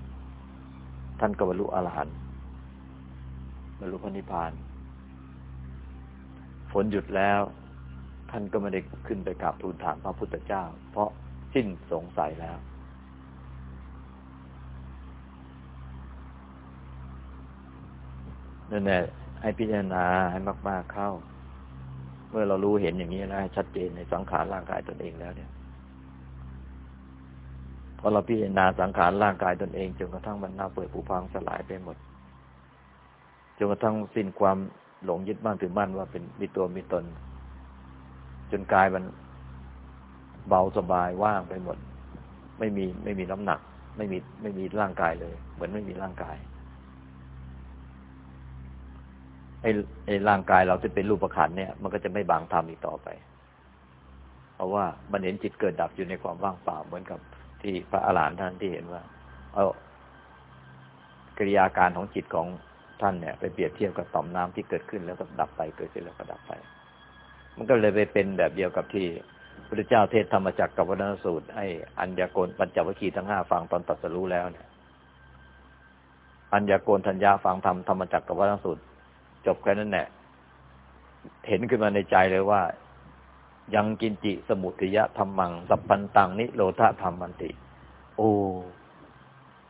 Speaker 2: ท่านก็บรรลุอรหันต์บรรลุพระนิพพาน ฝนหยุดแล้ว ท่านก็ไม่ได้ขึ้นไปกราบทูลถามพระพุทธเจ้า เพราะสิ้นสงสัยแล้ว นั่นแหละให้พิจารณาให้มาก ๆเข้า เมื่อเรารู้เห็นอย่างนี้แล้วชัดเจนในสังขารร่างกายตนเองแล้วเนี่ยพอเราพิจารณาสังขารร่างกายตนเองจนกระทั่งมันน่าเปิดผูพังสลายไปหมดจนกระทั่งสิ้นความหลงยึดมั่นถือมั่นว่าเป็นมีตัวมีตน จนกายมันเบาสบายว่างไปหมด ไม่มีไม่มีน้ำหนัก ไม่มีไม่มีร่างกายเลย เหมือนไม่มีร่างกาย ไอ้ไอ้ร่างกายเราที่เป็นรูปขันเนี่ย มันก็จะไม่บางทำอีกต่อไป เพราะว่ามันเห็นจิตเกิดดับอยู่ในความว่างเปล่าเหมือนกับที่พระอาหารหันต์ท่านที่เห็นว่า เอากิริยาการของจิตของท่านเนี่ย ไปเปรียบเทียบกับต่อมน้ำที่เกิดขึ้นแล้วก็ดับไปเกิดขึ้นแล้วก็ดับไป มันก็เลยไปเป็นแบบเดียวกับที่พระเจ้าเทศธรรมจักรกับวัฒนสูตรให้อัญญโกนปัญจวัคคีย์ทั้งห้าฟังตอนตัดสรู้แล้วเนี่ยอัญญโกนทัญญาฟังธรรมธรรมจักรกับวัฒนสูตร จบแค่นั้นแหละเห็นขึ้นมาในใจเลยว่า ยังกินจิสมุทิยะธรรมัง สัพพันตังนิโรธาธรรมันติ โอ้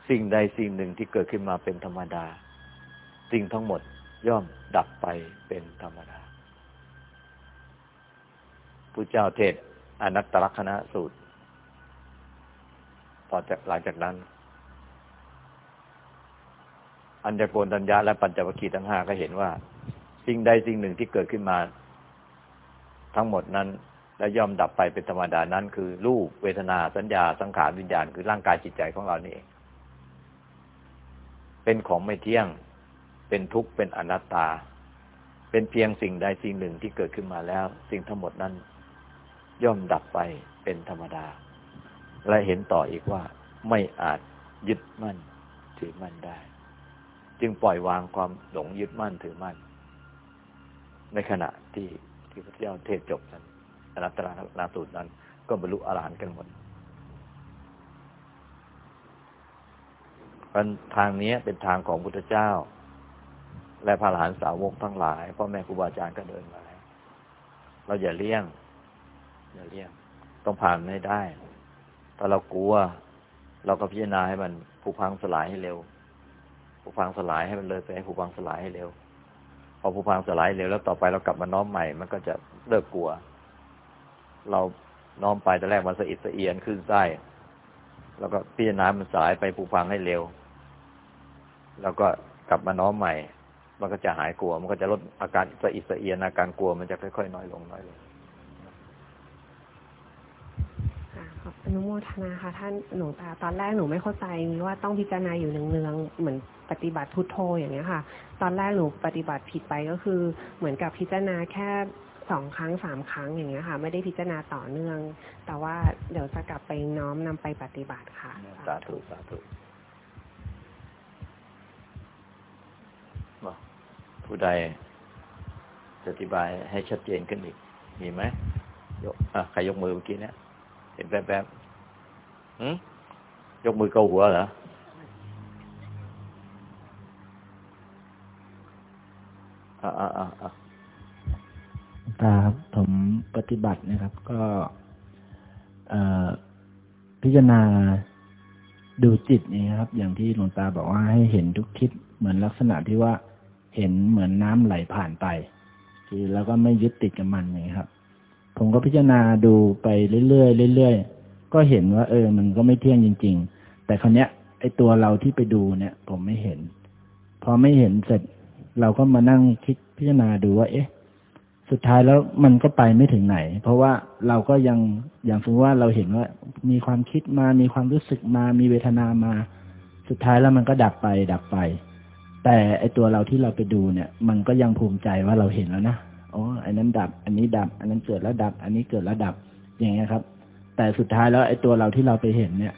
Speaker 2: สิ่งใดสิ่งหนึ่งที่เกิดขึ้นมาเป็นธรรมดา สิ่งทั้งหมดย่อมดับไปเป็นธรรมดาผู้เจ้าเทศอนัตตลักณะสูตร พอจากหลังจากนั้น อัญญโกณทัญญาและปัญจวัคคีย์ทั้งห้าก็เห็นว่า สิ่งใดสิ่งหนึ่งที่เกิดขึ้นมา ทั้งหมดนั้น และย่อมดับไปเป็นธรรมดานั้น คือรูปเวทนาสัญญาสังขารวิญญาณคือร่างกายจิตใจของเรานี่เองเป็นของไม่เที่ยงเป็นทุกข์เป็นอนัตตา เป็นเพียงสิ่งใดสิ่งหนึ่งที่เกิดขึ้นมาแล้ว สิ่งทั้งหมดนั้น ย่อมดับไปเป็นธรรมดา และเห็นต่ออีกว่าไม่อาจยึดมั่นถือมั่นได้ จึงปล่อยวางความหลงยึดมั่นถือมั่น ในขณะที่ที่พระเจ้าเทศจบนั้นอนัตตานาสูตรนั้น ก็บรรลุอรหันต์กันหมดมันทางนี้เป็นทางของพุทธเจ้า และพระอรหันตสาวกทั้งหลายพ่อแม่ครูบาอาจารย์ก็เดินมาเราอย่าเลี่ยง อย่าเลี่ยง ต้องผ่านไม่ได้ ถ้าเรากลัว เราก็พิจารณาให้มันผุพังสลายให้เร็ว ผุพังสลายให้มันเลยไปให้ผุพังสลายให้เร็ว พอผุพังสลายเร็วแล้วต่อไปเรากลับมาน้อมใหม่ มันก็จะเลิกกลัว เราน้อมไปแต่แรกมันสะอิดสะเอียนขึ้นไส้แล้วก็พิจารณามันสายไปผุพังให้เร็ว แล้วก็กลับมาน้อมใหม่ มันก็จะหายกลัว มันก็จะลดอาการสะอิดสะเอียนอาการกลัวมันจะค่อยๆน้อยลงน้อยลง
Speaker 4: ข อนุโมทนาค่ะท่านหนูตาตอนแรกหนูไม่เข้าใจว่าต้องพิจารณาอยู่เนืองๆเหมือนปฏิบัติพุทโธอย่างเงี้ยค่ะ ตอนแรกหนูปฏิบัติผิดไปก็คือ เหมือนกับพิจารณาแค่สองครั้งสามครั้งอย่างเงี้ยค่ะ ไม่ได้พิจารณาต่อเนื่อง แต่ว่าเดี๋ยวจะกลับไปน้อมนำไปปฏิบัติค่ะ
Speaker 2: สาธุสาธุผู้ใดจะอธิบายให้ชัดเจนขึ้นอีกมีไหมยกอะใครยกมือเมื่อกี้เนี่ย ห็นแป๊บๆหืมยกมือเกาหัวเหรออ่าอ่าอ่า
Speaker 5: ตาครับผมปฏิบัตินะครับ ก็พิจารณาดูจิตนี่ครับ อย่างที่หลวงตาบอกว่าให้เห็นทุกคิดเหมือนลักษณะที่ว่าเห็นเหมือนน้ำไหลผ่านไป คือแล้วก็ไม่ยึดติดกับมันนี้ครับ ผมก็พิจารณาดูไปเรื่อยๆเรื่อยๆก็เห็นว่า เออ มันก็ไม่เที่ยงจริง ๆ แต่คราวเนี้ยไอตัวเราที่ไปดูเนี่ย ผมไม่เห็น พอไม่เห็นเสร็จ เราก็มานั่งคิดพิจารณาดูว่า เอ๊ะ สุดท้ายแล้วมันก็ไปไม่ถึงไหน เพราะว่าเราก็ยังอย่างสมมติว่าเราเห็นว่า มีความคิดมามีความรู้สึกมามีเวทนามา สุดท้ายแล้วมันก็ดับไป ดับไป แต่ไอตัวเราที่เราไปดูเนี่ย มันก็ยังภูมิใจว่าเราเห็นแล้วนะ อ๋ออันนั้นดับ อันนี้ดับ อันนั้นเกิดแล้วดับ อันนี้เกิดแล้วดับ อย่างเงี้ยครับ แต่สุดท้ายแล้วไอ้ตัวเราที่เราไปเห็นเนี่ย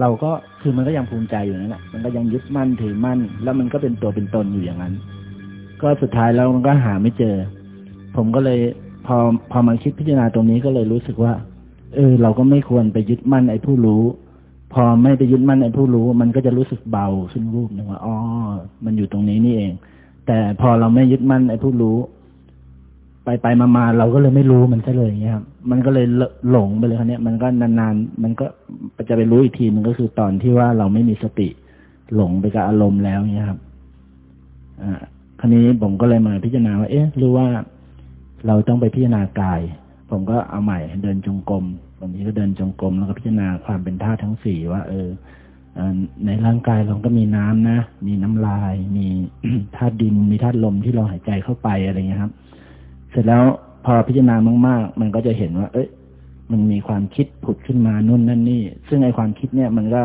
Speaker 5: เราก็คือมันก็ยังภูมิใจอยู่นั่นแหละมันก็ยังยึดมั่นถือมั่น แล้วมันก็เป็นตัวเป็นตนอยู่อย่างนั้น ก็สุดท้ายแล้วมันก็หาไม่เจอ ผมก็เลยพอพอมาคิดพิจารณาตรงนี้ก็เลยรู้สึกว่า เออ เราก็ไม่ควรไปยึดมั่นไอ้ผู้รู้ พอไม่ไปยึดมั่นในผู้รู้ มันก็จะรู้สึกเบาขึ้นรูปหนึ่งว่าอ๋อมันอยู่ตรงนี้นี่เอง แต่พอเราไม่ยึดมั่นในผู้รู้ ไปไปมามาเราก็เลยไม่รู้มันซะเลยเงี้ยครับมันก็เลยหลงไปเลยครั้นี้มันก็นานๆ มันก็จะไปรู้อีกทีมันก็คือตอนที่ว่าเราไม่มีสติหลงไปกับอารมณ์แล้วเงี้ยครับอ่าคราวนี้ผมก็เลยมาพิจารณาว่า เอ๊ะหรือว่าเราต้องไปพิจารณากาย ผมก็เอาใหม่เดินจงกรมบางทีก็เดินจงกรมแล้วก็พิจารณาความเป็นธาตุทั้งสี่ว่า เออในร่างกายเราก็มีน้ำนะ มีน้ำลาย มีธาตุดิน มีธาตุลมที่เราหายใจเข้าไปอะไรเงี้ยครับ เสร็จแล้วพอพิจารณามาก ๆ มันก็จะเห็นว่า เอ้ยมันมีความคิดผุดขึ้นมานู่นนั่นนี่ ซึ่งไอความคิดเนี่ยมันก็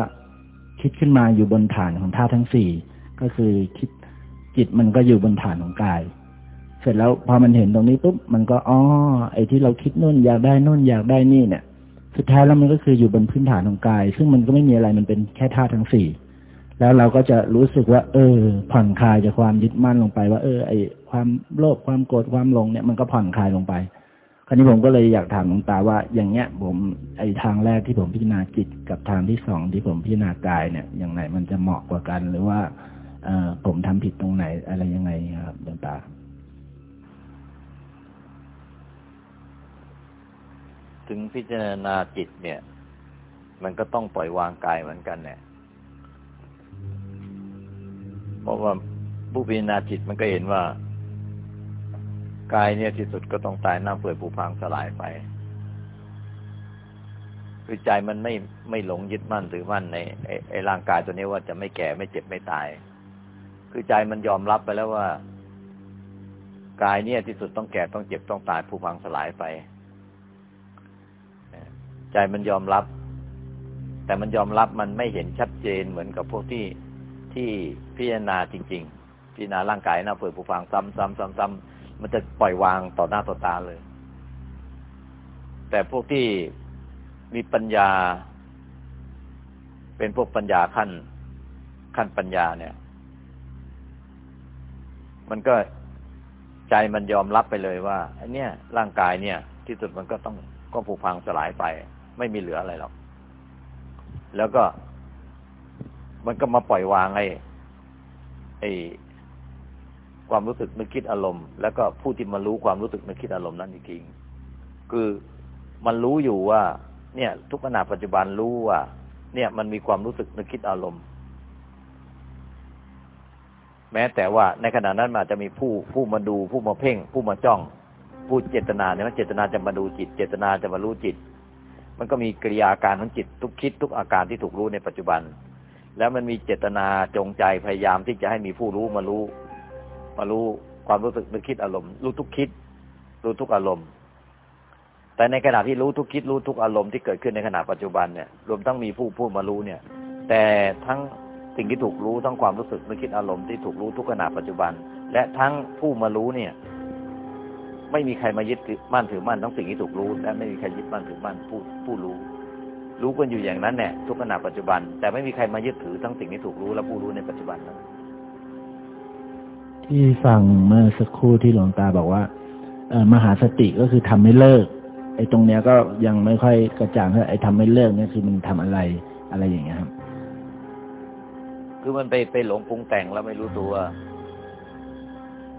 Speaker 5: คิดขึ้นมาอยู่บนฐานของธาตุทั้งสี่ก็คือคิดจิตมันก็อยู่บนฐานของกาย เสร็จแล้วพอมันเห็นตรงนี้ปุ๊บมันก็อ๋อไอที่เราคิดนู่นอยากได้นู่นอยากได้นี่เนี่ย สุดท้ายแล้วมันก็คืออยู่บนพื้นฐานของกาย ซึ่งมันก็ไม่มีอะไรมันเป็นแค่ธาตุทั้งสี่ แล้วเราก็จะรู้สึกว่า เออ ผ่อนคลายจากความยึดมั่นลงไป ว่าเออไอความโลภความโกรธความหลงเนี่ยมันก็ผ่อนคลายลงไป คราวนี้ผมก็เลยอยากถามหลวงตาว่า อย่างเงี้ย ผมไอทางแรกที่ผมพิจารณาจิตกับทางที่สองที่ผมพิจารณากายเนี่ย อย่างไหนมันจะเหมาะกว่ากัน หรือว่าเออผมทำผิดตรงไหนอะไรยังไงครับหลวงตา
Speaker 2: ถึงพิจารณาจิตเนี่ย มันก็ต้องปล่อยวางกายเหมือนกันเนี่ย เพราะว่าผู้พิจารณาจิตมันก็เห็นว่ากายเนี่ยที่สุดก็ต้องตายน้ำเปื่อยผุพังสลายไปคือใจมันไม่ไม่หลงยึดมั่นถือมั่นในไอ้ร่างกายตัวนี้ว่าจะไม่แก่ไม่เจ็บไม่ตาย คือใจมันยอมรับไปแล้วว่ากายเนี่ยที่สุดต้องแก่ต้องเจ็บต้องตายผุพังสลายไป ใจมันยอมรับ แต่มันยอมรับมันไม่เห็นชัดเจนเหมือนกับพวกที่ ที่พิจารณาจริง ๆ พิจารณาร่างกายน้าเปิดผู้ฟังซ้ำซ้ำซ้ำซ้ำมันจะปล่อยวางต่อหน้าต่อตาเลย แต่พวกที่มีปัญญา เป็นพวกปัญญาขั้น ขั้นปัญญาเนี่ย มันก็ใจมันยอมรับไปเลยว่าอันเนี้ยร่างกายเนี่ย ที่สุดมันก็ต้องก็ผุพังสลายไป ไม่มีเหลืออะไรหรอกแล้วก็ มันก็มาปล่อยวางไอ้ไอ้ความรู้สึกนึกคิดอารมณ์ แล้วก็ผู้ที่มารู้ความรู้สึกนึกคิดอารมณ์นั้นจริงๆคือมันรู้อยู่ว่า เนี่ย ทุกขณะปัจจุบันรู้ว่า เนี่ยมันมีความรู้สึกนึกคิดอารมณ์ แม้แต่ว่าในขณะนั้นอาจจะมีผู้ผู้มาดูผู้มาเพ่ง ผู้มาจ้อง ผู้เจตนาเนี่ยมันเจตนาจะมาดูจิต เจตนาจะมารู้จิต มันก็มีกิริยาการของจิตทุกคิดทุกอาการที่ถูกรู้ในปัจจุบัน แล้วมันมีเจตนาจงใจพยายามที่จะให้มีผู้รู้มารู้ มารู้ความรู้สึกนึกคิดอารมณ์ รู้ทุกคิด รู้ทุกอารมณ์ แต่ในขณะที่รู้ทุกคิดรู้ทุกอารมณ์ที่เกิดขึ้นในขณะปัจจุบันเนี่ยรวมทั้งมีผู้พูดมารู้เนี่ย แต่ทั้งสิ่งที่ถูกรู้ทั้งความรู้สึกนึกคิดอารมณ์ที่ถูกรู้ทุกขณะปัจจุบัน และทั้งผู้มารู้เนี่ย ไม่มีใครมายึดถือมั่นถือมั่นทั้งสิ่งที่ถูกรู้ และไม่มีใครยึดมั่นถือมั่นผู้ผู้รู้ รู้กันอยู่อย่างนั้นแหละทุกขณะปัจจุบัน แต่ไม่มีใครมายึดถือทั้งสิ่งที่ถูกรู้และผู้รู้ในปัจจุบันนั้น
Speaker 5: ที่ฟังเมื่อสักครู่ที่หลวงตาบอกว่าเอมหาสติก็คือทำไม่เลิก ไอ้ตรงเนี้ยก็ยังไม่ค่อยกระจ่างเท่าไอ้ทำไม่เลิกเนี่ยคือมันทำอะไรอะไรอย่างเงี้ยครับ
Speaker 2: คือมันไปไปหลงปรุงแต่งแล้วไม่รู้ตัว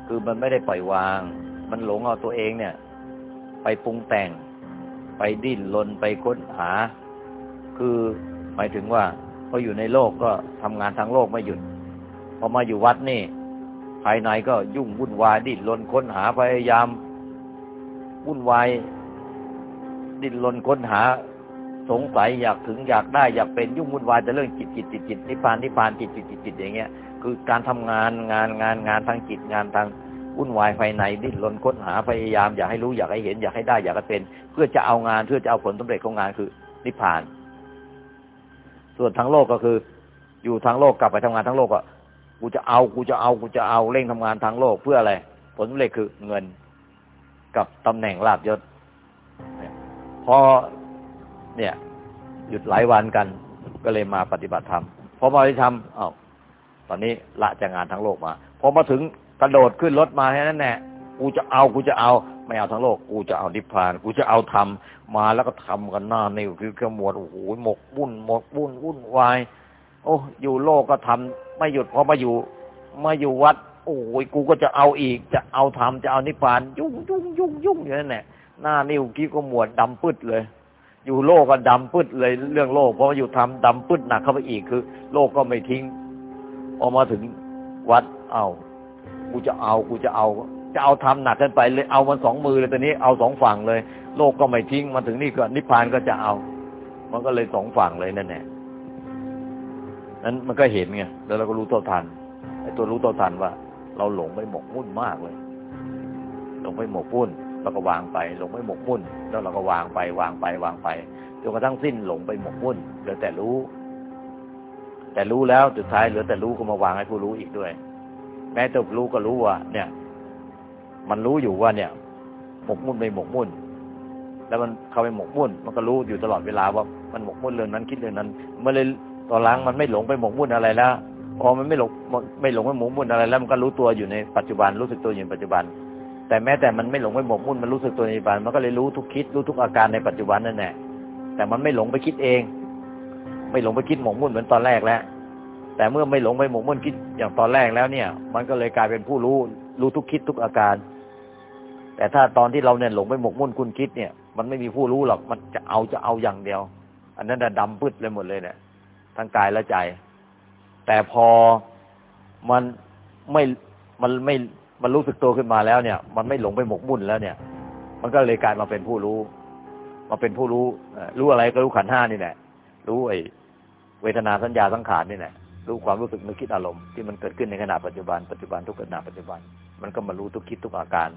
Speaker 2: คือมันไม่ได้ปล่อยวาง มันหลงเอาตัวเองเนี่ย ไปปรุงแต่ง ไปดิ้นรนไปค้นหา คือหมายถึงว่าพออยู่ในโลกก็ทำงานทางโลกไม่หยุด พอมาอยู่วัดนี่ ภายในก็ยุ่งวุ่นวายดิ้นรนค้นหาพยายามวุ่นวายดิ้นรนค้นหา สงสัยอยากถึงอยากได้อยากเป็นยุ่งวุ่นวายแต่เรื่องจิตจิตจิตจิตนิพพานนิพพานจิตจิตจิตจิตอย่างเงี้ย คือการทำงานงานงานงานทางจิตงานทางวุ่นวายภายในดิ้นรนค้นหาพยายามอยากให้รู้อยากให้เห็นอยากให้ได้อยากให้เป็น เพื่อจะเอางานเพื่อจะเอาผลสำเร็จของงานคือนิพพาน ส่วนทั้งโลกก็คือ อยู่ทั้งโลกกลับไปทำงานทั้งโลกอะกูจะเอากูจะเอากูจะเอาเร่งทำงานทั้งโลกเพื่ออะไร ผลสำเร็จคือเงินกับตำแหน่งลาบยศพอเนี่ย หยุดหลายวันกัน ก็เลยมาปฏิบัติธรรมพอมาปฏิบัติธรรมอ้าวตอนนี้ละจากงานทั้งโลกมาพอมาถึงกระโดดขึ้นรถมาแค่นั้นแหละกูจะเอากูจะเอา ไม่เอาทั้งโลก กูจะเอานิพพาน กูจะเอาทำม มาแล้วก็ทำกันหน้านี่คือขมวดโอ้โหหมกบุ่นหมกบุ่นวุ่นวาย โอ้อยู่โลกก็ทำไม่หยุดพอมาอยู่มาอยู่วัด โอ้ยกูก็จะเอาอีก จะเอาทำจะเอานิพพาน ยุ่งยุ่งยุ่งยุ่งอยู่นั่นแหละหน้านิ้วกี้ก็หมวดดำปึดเลย อยู่โลกก็ดำปึดเลย เรื่องโลกเพราะอยู่ทำดำปึดหนักเข้าไปอีกคือ โลกก็ไม่ทิ้งพอกมาถึงวัดเอากูจะเอากูจะเอา จะเอาทำหนักกันไปเลยเอามันสองมือเลยตอนนี้เอาสองฝั่งเลย โลกก็ไม่ทิ้งมาถึงนี่ก็นิพพานก็จะเอา มันก็เลยสองฝั่งเลยนั่นแหละนั้นมันก็เห็นไงแล้วเราก็รู้ตัวทันไอ้ตัวรู้ตัวทันว่า เราหลงไปหมกมุ่นมากเลยหลงไปหมกมุ่นเราก็วางไปหลงไปหมกมุ่น แล้วเราก็วางไปวางไปวางไปจนกระทั่งสิ้นหลงไปหมกมุ่นเหลือแต่รู้ แต่รู้แล้วสุดท้ายเหลือแต่รู้ก็มาวางให้ผู้รู้อีกด้วย แม้ตัวรู้ก็รู้ว่าเนี่ย มันรู้อยู่ว่าเนี่ย หมกมุ่นไม่หมกมุ่น แล้วมันเข้าไปหมกมุ่น มันก็รู้อยู่ตลอดเวลาว่ามันหมกมุ่นเรื่องนั้นคิดเรื่องนั้น เมันเลยตอนล้างมันไม่หลงไปหมกมุ่นอะไรแล้วพอมันไม่หลงไม่หลงไปหมกมุ่นอะไร แล้วมันก็รู้ตัวอยู่ในปัจจุบันรู้สึกตัวอยู่ในปัจจุบัน แต่แม้แต่มันไม่หลงไปหมกมุ่นมันรู้สึกตัวในปัจจุบันมันก็เลยรู้ทุกคิดรู้ทุกอาการในปัจจุบันนั่นแหละแต่มันไม่หลงไปคิดเอง ไม่หลงไปคิดหมกมุ่นเหมือนตอนแรกแล้วแต่เมื่อไม่หลงไปหมกมุ่นคิดอย่างตอนแรกแล้วเนี่ย มันก็เลยกลายเป็นผู้รู้รู้ทุกคิดทุกอาการ แต่ถ้าตอนที่เราเนี่ยหลงไปหมกมุ่นคุณคิดเนี่ย มันไม่มีผู้รู้หรอกมันจะเอาจะเอาอย่างเดียว อันนั้นจะดำพืดเลยหมดเลยเนี่ยทั้งกายและใจ แต่พอมันไม่มันไม่มันรู้สึกตัวขึ้นมาแล้วเนี่ย มันไม่หลงไปหมกมุ่นแล้วเนี่ย มันก็เลยกลายมาเป็นผู้รู้มาเป็นผู้รู้รู้อะไรก็รู้ขันห้านี่แหละรู้ไอ้เวทนาสัญญาสังขารนี่แหละรู้ความรู้สึกนึกคิดอารมณ์ที่มันเกิดขึ้นในขณะปัจจุบันปัจจุบันทุกขณะปัจจุบัน มันก็มารู้ทุกคิดทุกอาการ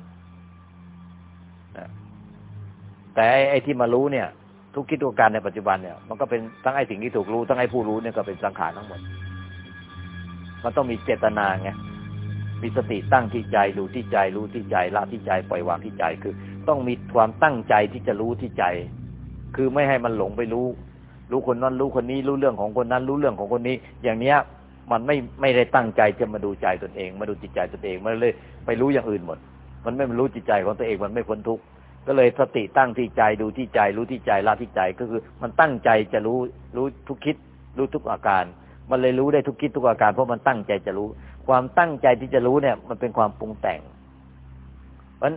Speaker 2: แต่ไอ้ที่มารู้เนี่ย ทุกคิดทุกการในปัจจุบันเนี่ย มันก็เป็นทั้งไอ้สิ่งที่ถูกรู้ทั้งไอ้ผู้รู้เนี่ยก็เป็นสังขารทั้งหมด มันต้องมีเจตนาไงมีสติตั้งที่ใจดูที่ใจรู้ที่ใจละที่ใจปล่อยวางที่ใจคือ ต้องมีความตั้งใจที่จะรู้ที่ใจ คือไม่ให้มันหลงไปรู้ รู้คนนั้นรู้คนนี้รู้เรื่องของคนนั้น รู้เรื่องของคนนี้ อย่างเนี้ย มันไม่ไม่ได้ตั้งใจจะมาดูใจตนเอง มาดูจิตใจตนเองมันเลย ไปรู้อย่างอื่นหมด มันไม่รู้จิตใจของตัวเองมันไม่พ้นทุกข์ก็เลยสติตั้งที่ใจดูที่ใจ รู้ที่ใจละที่ใจก็คือมันตั้งใจจะรู้รู้ทุกคิด รู้ทุกอาการ มันเลยรู้ได้ทุกคิดทุกอาการเพราะมันตั้งใจจะรู้ ความตั้งใจที่จะรู้เนี่ย มันเป็นความปรุงแต่งเพราะ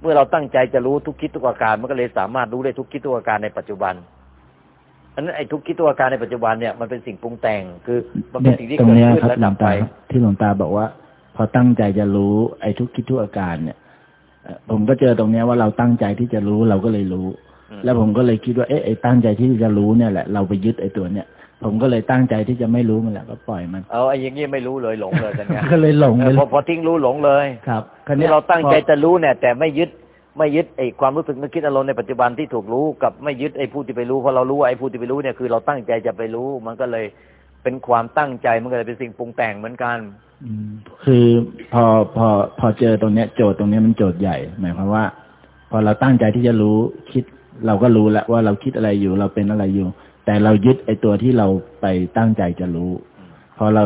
Speaker 2: เมื่อเราตั้งใจจะรู้ทุกคิดทุกอาการ มันก็เลยสามารถรู้ได้ทุกคิดทุกอาการในปัจจุบันอันนั้นไอ้ทุกคิดทุกอาการในปัจจุบันเนี่ยมันเป็นสิ่งปรุงแต่งคือมันเป็นสิ่งที่เกิดขึ้นและดับไป
Speaker 5: ที่หลวงตาบอกว่า พอตั้งใจจะรู้ไอ้ทุกคิดทุกอาการเนี่ยผมก็เจอตรงเนี้ยว่าเราตั้งใจที่จะรู้เราก็เลยรู้ แล้วผมก็เลยคิดว่าเอ๊ะไอ้ตั้งใจที่จะรู้เนี่ยแหละเราไปยึดไอ้ตัวเนี้ยผมก็เลยตั้งใจที่จะไม่รู้มันแหละก็ปล่อยมัน
Speaker 2: เอาไอ้อย่างงี้ไม่รู้เลยหลงเลยกันเนี้ย
Speaker 5: ก็เลยหลงไป
Speaker 2: พอพอทิ้งรู้หลงเลย
Speaker 5: ครับ
Speaker 2: นี่เราตั้งใจจะรู้เนี่ย แต่ไม่ยึดไม่ยึดไอ้ความรู้สึกนึกคิดอารมณ์ในปัจจุบันที่ถูกรู้กับไม่ยึดไอ้ผู้ที่ไปรู้เพราะเรารู้ว่าไอ้ผู้ที่ไปรู้เนี่ยคือเราตั้งใจจะไปรู้ มันก็เลยเป็นความตั้งใจมันก็เลยเป็นสิ่งปรุงแต่งเหมือนกัน
Speaker 5: อืม คือพอพอพอเจอตรงเนี้ย โจทย์ตรงเนี้ยมันโจทย์ใหญ่ หมายความว่า พอเราตั้งใจที่จะรู้คิด เราก็รู้แล้วว่าเราคิดอะไรอยู่ เราเป็นอะไรอยู่ แต่เรายึดไอ้ตัวที่เราไปตั้งใจจะรู้ พอเรา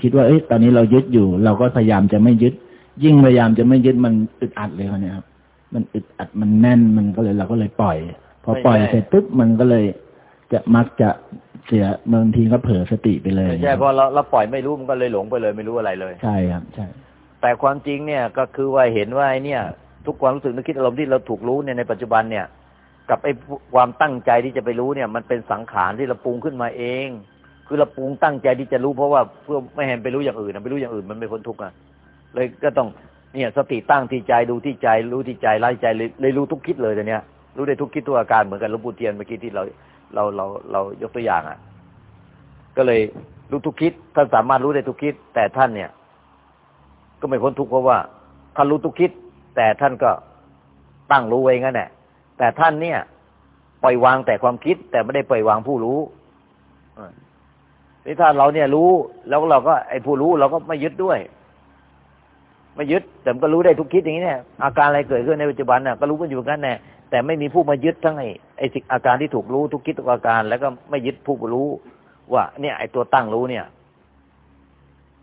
Speaker 5: คิดว่าเอ้ยตอนนี้เรายึดอยู่ เราก็พยายามจะไม่ยึด ยิ่งพยายามจะไม่ยึดมันอึดอัดเลยคนเนี้ยครับมันอึดอัดมันแน่นมันก็เลยเราก็เลยปล่อย พอปล่อย
Speaker 2: ไม่ใช่
Speaker 5: เสร็จปุ๊บมันก็เลยจะมักจะ เสียบางทีก็เผลอสติไปเลย
Speaker 2: ไม่ใช่พอเราเราปล่อยไม่รู้มันก็เลยหลงไปเลยไม่รู้อะไรเลย
Speaker 5: ใช่ครับใช่
Speaker 2: แต่ความจริงเนี่ยก็คือว่าเห็นว่าไอ้เนี่ย ทุกความรู้สึกนึกคิดอารมณ์ที่เราถูกรู้เนี่ยในปัจจุบันเนี่ย กับไอ้ความตั้งใจที่จะไปรู้เนี่ย มันเป็นสังขารที่เราปรุงขึ้นมาเอง คือเราปรุงตั้งใจที่จะรู้เพราะว่าเพื่อไม่ให้ไปรู้อย่างอื่นนะไปรู้อย่างอื่นมันไม่พ้นทุกข์อะเลยก็ต้องเนี่ยสติตั้งที่ใจดูที่ใจรู้ที่ใจไล่ใจเลยเลยรู้ทุกคิดเลยแต่เนี้ยรู้ได้ทุกคิดทุกอาการเหมือนกันหลวงปู่เทียนเมื่อกี้ที่เรา เราเราเรายกตัวอย่างอะ ก็เลยรู้ทุกคิดท่านสามารถรู้ได้ทุกคิด แต่ท่านเนี่ย ก็ไม่พ้นทุกเพราะว่าท่านรู้ทุกคิด แต่ท่านก็ตั้งรู้ไว้งั้นแหละแต่ท่านเนี่ย ปล่อยวางแต่ความคิด แต่ไม่ได้ปล่อยวางผู้รู้อนี่ถ้าเราเนี่ยรู้แล้วเราก็ไอ้ผู้รู้เราก็ไม่ยึดด้วย ไม่ยึดแต่มันก็รู้ได้ทุกคิดอย่างนี้เนี่ยอาการอะไรเกิดขึ้นในปัจจุบันน่ะก็รู้กันอยู่เหมือนกันแน่ แต่ไม่มีผู้มายึดทั้งไอ้ไอ้สิ่งอาการที่ถูกรู้ทุกคิดทุกอาการ แล้วก็ไม่ยึดผู้รู้ ว่าเนี่ย ไอ้ตัวตั้งรู้เนี่ย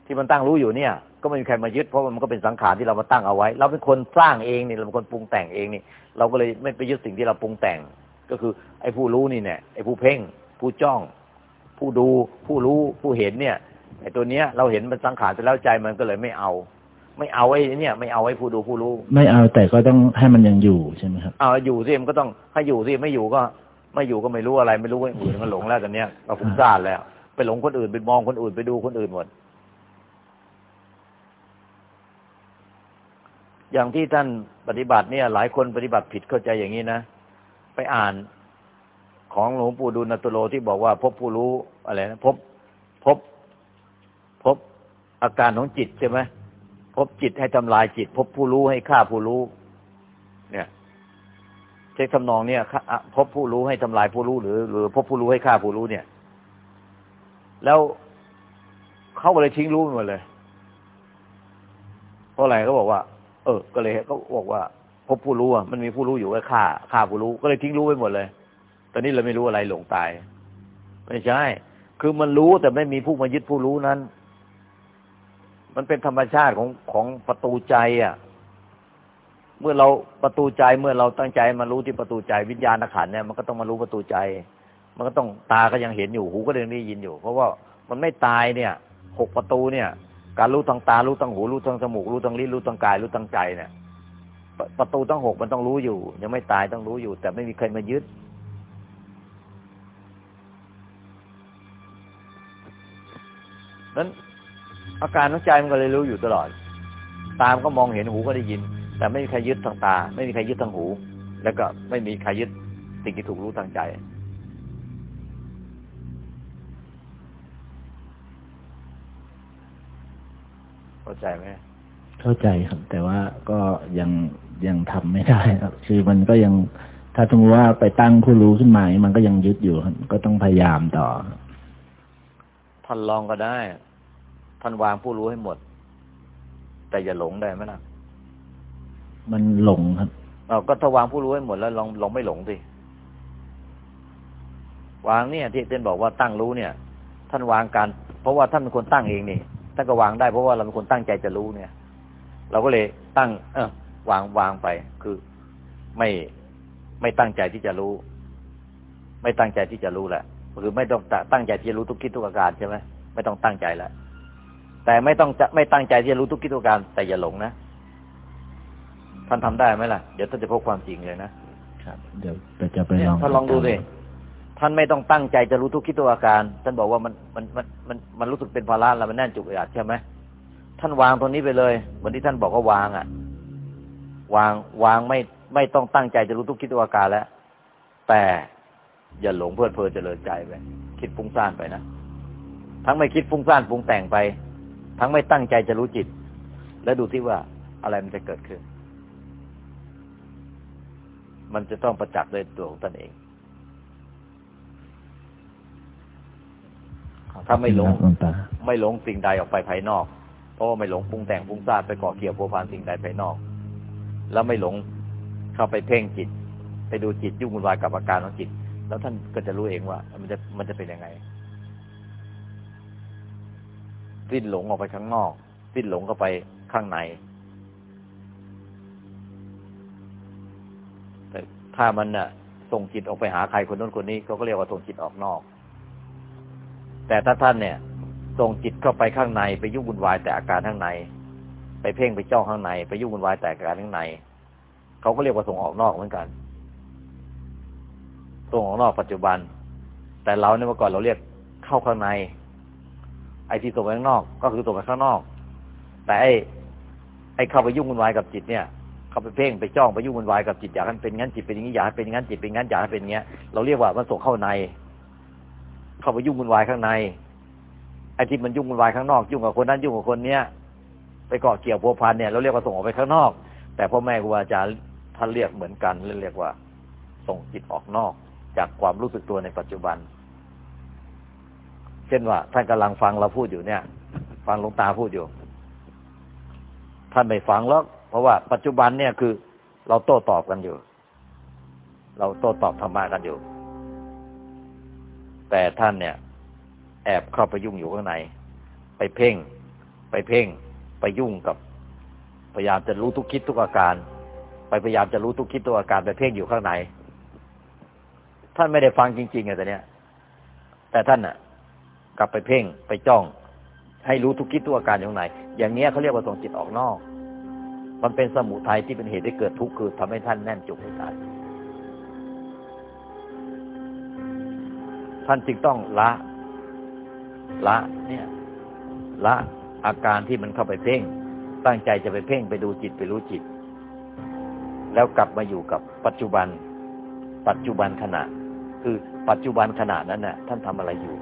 Speaker 2: ที่มันตั้งรู้อยู่เนี่ย ก็ไม่มีใครมายึดเพราะมันก็เป็นสังขารที่เรามาตั้งเอาไว้ เราเป็นคนสร้างเองนี่เราเป็นคนปรุงแต่งเองนี่ เราก็เลยไม่ไปยึดสิ่งที่เราปรุงแต่ง ก็คือ ไอ้ผู้รู้นี่เนี่ยไอ้ผู้เพ่ง ผู้จ้อง ผู้ดู ผู้รู้ผู้เห็นเนี่ยไอ้ตัวเนี้ยเราเห็นมันสังขารไปแล้วใจมันก็เลยไม่เอา ไม่เอาไอ้เนี่ย ไม่เอาไอ้ผู้ดูผู้รู้
Speaker 5: ไม่เอาแต่ก็ต้องให้มันยังอยู่ใช่ไหมครับ
Speaker 2: เอาอยู่สิมันก็ต้องให้อยู่สิไม่อยู่ก็ ไม่อยู่ก็ไม่รู้อะไร ไม่รู้ว่าอื่นมันหลงแล้วตอนเนี้ยเราฟุ้งซ่านแล้ว ไปหลงคนอื่นไปมองคนอื่นไปดูคนอื่นหมด อย่างที่ท่านปฏิบัติเนี่ย หลายคนปฏิบัติผิดเข้าใจอย่างนี้นะไปอ่านของหลวงปู่ดูลย์นัตโตโลที่บอกว่า พบผู้รู้อะไรนะพบพบ พบอาการของจิตใช่ไหม พบจิตให้ทำลายจิต พบผู้รู้ให้ฆ่าผู้รู้ เนี่ยใช้ทำนองเนี่ยพบผู้รู้ให้ทำลายผู้รู้หรือ หรือ พบผู้รู้ให้ฆ่าผู้รู้เนี่ย แล้วเขาก็เลยทิ้งรู้ไปหมดเลย เพราะอะไรเขาบอกว่า เออ ก็เลยเขาบอกว่าพพบผู้รู้อะมันมีผู้รู้อยู่ก็ฆ่าฆ่าผู้รู้ ก็เลยทิ้งรู้ไปหมดเลย ตอนนี้เราไม่รู้อะไรหลงตาย ไม่ใช่ คือมันรู้แต่ไม่มีผู้มายึดผู้รู้นั้น มันเป็นธรรมชาติของของประตูใจอะ เมื่อเราประตูใจเมื่อเราตั้งใจมารู้ที่ประตูใจวิญญาณขันเนี่ยมันก็ต้องมารู้ประตูใจ มันก็ต้องตาก็ยังเห็นอยู่หูก็ยังได้ยินอยู่ เพราะว่ามันไม่ตายเนี่ยหกประตูเนี่ย การรู้ทางตารู้ทางหูรู้ทางจมูกรู้ทางลิ้นรู้ทางกายรู้ทางใจเนี่ยประตูทั้งหกมันต้องรู้อยู่ ยังไม่ตายต้องรู้อยู่ แต่ไม่มีใครมายึดนั้น อาการของใจมันก็เลยรู้อยู่ตลอด ตามก็มองเห็นหูก็ได้ยิน แต่ไม่มีใครยึดทางตา ไม่มีใครยึดทางหู แล้วก็ไม่มีใครยึดสิ่งที่ถูกรู้ทางใจเข้าใจไหม
Speaker 5: เข้าใจครับ แต่ว่าก็ยังยังทำไม่ได้ครับ คือมันก็ยังถ้าสมมติว่าไปตั้งผู้รู้ขึ้นมา มันก็ยังยึดอยู่ครับก็ต้องพยายามต่อ
Speaker 2: ท่านลองก็ได้ ท่านวางผู้รู้ให้หมด แต่อย่าหลงได้ไหมล่ะ
Speaker 5: มันหลงครับ
Speaker 2: เราก็ถ้าวางผู้รู้ให้หมดแล้วลองลองไม่หลงสิวางเนี่ย ที่เต้นบอกว่าตั้งรู้เนี่ย ท่านวางการ เพราะว่าท่านเป็นคนตั้งเองนี่ท่านก็วางได้เพราะว่าเราเป็นคนตั้งใจจะรู้เนี่ย เราก็เลยตั้ง เออวางวางไป คือไม่ไม่ตั้งใจที่จะรู้ ไม่ตั้งใจที่จะรู้แหละคือไม่ต้องตั้งใจที่จะรู้ทุกคิดทุกอาการใช่ไหมไม่ต้องตั้งใจแล้ว แต่ไม่ต้องจะไม่ตั้งใจที่จะรู้ทุกคิดทุกอาการ แต่อย่าหลงนะท่านทำได้ไหมล่ะ เดี๋ยวท่านจะพบความจริงเลยนะครับ
Speaker 5: เดี๋ยวเดี๋ยวจะไปลอง
Speaker 2: ท่านลองดูสิท่านไม่ต้องตั้งใจจะรู้ทุกคิดทุกอาการ ท่านบอกว่ามันมันมันมันมันรู้สึกเป็นภาระแล้วมันแน่นจุกอัดใช่ไหมท่านวางตรงนี้ไปเลยเหมือนที่ท่านบอกว่าวางอะ วางวางไม่ไม่ต้องตั้งใจจะรู้ทุกคิดทุกอาการแล้ว แต่อย่าหลงเพลิดเพลินเจริญใจไปคิดฟุ้งซ่านไปนะทั้งไม่คิดฟุ้งซ่านปรุงแต่งไป ทั้งไม่ตั้งใจจะรู้จิต แล้วดูที่ว่าอะไรมันจะเกิดขึ้น มันจะต้องประจักษ์ด้วยตัวของตนเองถ้าไม่หลงไม่หลงสิ่งใดออกไปภายนอก เพราะไม่หลงปรุงแต่งปรุงซ่านไปเกาะเกี่ยวพัวพันสิ่งใดภายนอก แล้วไม่หลงเข้าไปเพ่งจิต ไปดูจิตยุ่งวุ่นวายกับอาการของจิต แล้วท่านก็จะรู้เองว่า มันจะมันจะเป็นยังไง สิ้นหลงออกไปข้างนอก สิ้นหลงเข้าไปข้างใน แต่ถ้ามันน่ะ ส่งจิตออกไปหาใครคนนู้นคนนี้เขาก็เรียกว่าส่งจิตออกนอก แต่ถ้าท่านเนี่ย ส่งจิตเข้าไปข้างในไปยุ่งวุ่นวายแต่อาการข้างใน ไปเพ่งไปจ้องข้างใน ไปยุ่งวุ่นวายแต่อาการข้างในเขาก็เรียกว่าส่งออกนอกเหมือนกันส่งออกนอกปัจจุบัน แต่เราเนี่ยเมื่อก่อนเราเรียกเข้าข้างใน ไอ้ที่ส่งไปข้างนอกก็คือส่งไปข้างนอก แต่ไอ้ไอ้เข้าไปยุ่งวุ่นวายกับจิตเนี่ย เข้าไปเพ่งไปจ้องไปยุ่งวุ่นวายกับจิตอยากให้นเป็นงั้นจิตเป็นอย่างนี้อยากให้เป็นงั้นจิตเป็นงั้นอยากให้เป็นอย่างเงี้ยเราเรียกว่ามันส่งเข้าใน เข้าไปยุ่งวุ่นวายข้างในไอ้ที่มันยุ่งวุ่นวายข้างนอก ยุ่งกับคนนั้นยุ่งกับคนเนี้ยไปเกาะเกี่ยวพัวพันเนี่ยเราเรียกว่าส่งออกไปข้างนอก แต่พ่อแม่ครูอาจารย์ท่านเรียกเหมือนกันเรียกว่า ส่งจิตออกนอก จากความรู้สึกตัวในปัจจุบัน เช่นว่าท่านกำลังฟังเราพูดอยู่เนี่ย ฟังหลวงตาพูดอยู่ ท่านไม่ฟังแล้วเพราะว่าปัจจุบันเนี่ยคือ เราโต้ตอบกันอยู่ เราโต้ตอบธรรมะกันอยู่ แต่ท่านเนี่ย แอบเข้าไปยุ่งอยู่ข้างใน ไปเพ่ง ไปเพ่ง ไปยุ่งกับ พยายามจะรู้ทุกคิดทุกอาการ ไปพยายามจะรู้ทุกคิดทุกอาการไปเพ่งอยู่ข้างใน ท่านไม่ได้ฟังจริงๆไงแต่เนี้ยแต่ท่านน่ะ กลับไปเพ่งไปจ้อง ให้รู้ทุกคิดทุกอาการอยู่ข้างในอย่างเนี้ยเขาเรียกว่าส่งจิตออกนอก มันเป็นสมุทัยที่เป็นเหตุให้เกิดทุกข์คือทำให้ท่านแน่นจุกในใจท่านจึงต้องละ ละ เนี่ย ละอาการที่มันเข้าไปเพ่ง ตั้งใจจะไปเพ่งไปดูจิตไปรู้จิต แล้วกลับมาอยู่กับปัจจุบัน ปัจจุบันขณะ คือปัจจุบันขณะนั้นน่ะ ท่านทำอะไรอยู่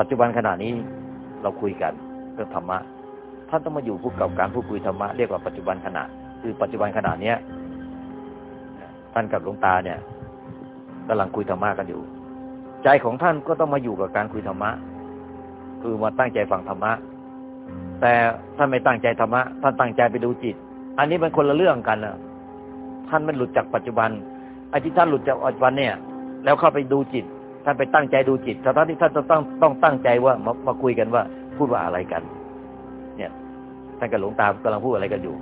Speaker 2: ปัจจุบันขณะนี้เราคุยกันเรื่องธรรมะท่านต้องมาอยู่พูดกับการพูดคุยธรรมะเรียกว่าปัจจุบันขณะ คือปัจจุบันขณะเนี้ยท่านกับหลวงตาเนี่ยกำลังคุยธรรมะกันอยู่ ใจของท่านก็ต้องมาอยู่กับการคุยธรรมะคือมาตั้งใจฟังธรรมะแต่ท่านไม่ตั้งใจธรรมะท่านตั้งใจไปดูจิต อันนี้มันคนละเรื่องกันนะท่านมันหลุดจากปัจจุบันไอ้ที่ท่านหลุดจากปัจจุบันเนี่ย แล้วเข้าไปดูจิต ท่านไปตั้งใจดูจิตแต่ตอนที่ท่านต้องต้องต้องตั้งใจว่ามามาคุยกันว่า พูดว่าอะไรกัน เนี่ยท่านกับหลวงตากำลังพูดอะไรกันอยู่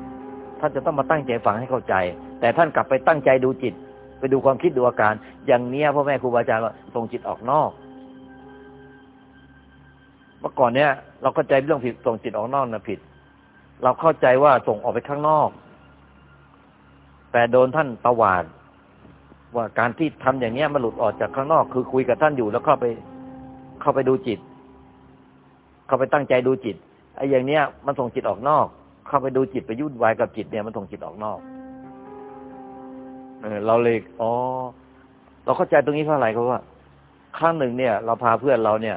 Speaker 2: ท่านจะต้องมาตั้งใจฟังให้เข้าใจ แต่ท่านกลับไปตั้งใจดูจิต ไปดูความคิดดูอาการ อย่างเนี้ยพ่อแม่ครูบาอาจารย์ก็ส่งจิตออกนอก เมื่อก่อนเนี้ยเราเข้าใจเรื่องผิดส่งจิตออกนอกนะผิด เราเข้าใจว่าส่งออกไปข้างนอก แต่โดนท่านตวาด ว่าการที่ทำอย่างเนี้ยมันหลุดออกจากข้างนอก คือคุยกับท่านอยู่แล้วเข้าไปเข้าไปดูจิต เข้าไปตั้งใจดูจิตไอ้อย่างเนี้ยมันส่งจิตออกนอก เข้าไปดูจิตไปยุ่นวายกับจิตเนี่ยมันส่งจิตออกนอกเออเราเลยอ๋อเราเข้าใจตรงนี้เพราะอะไรเพราะว่าครั้งหนึ่งเนี่ย เราพาเพื่อนเราเนี่ย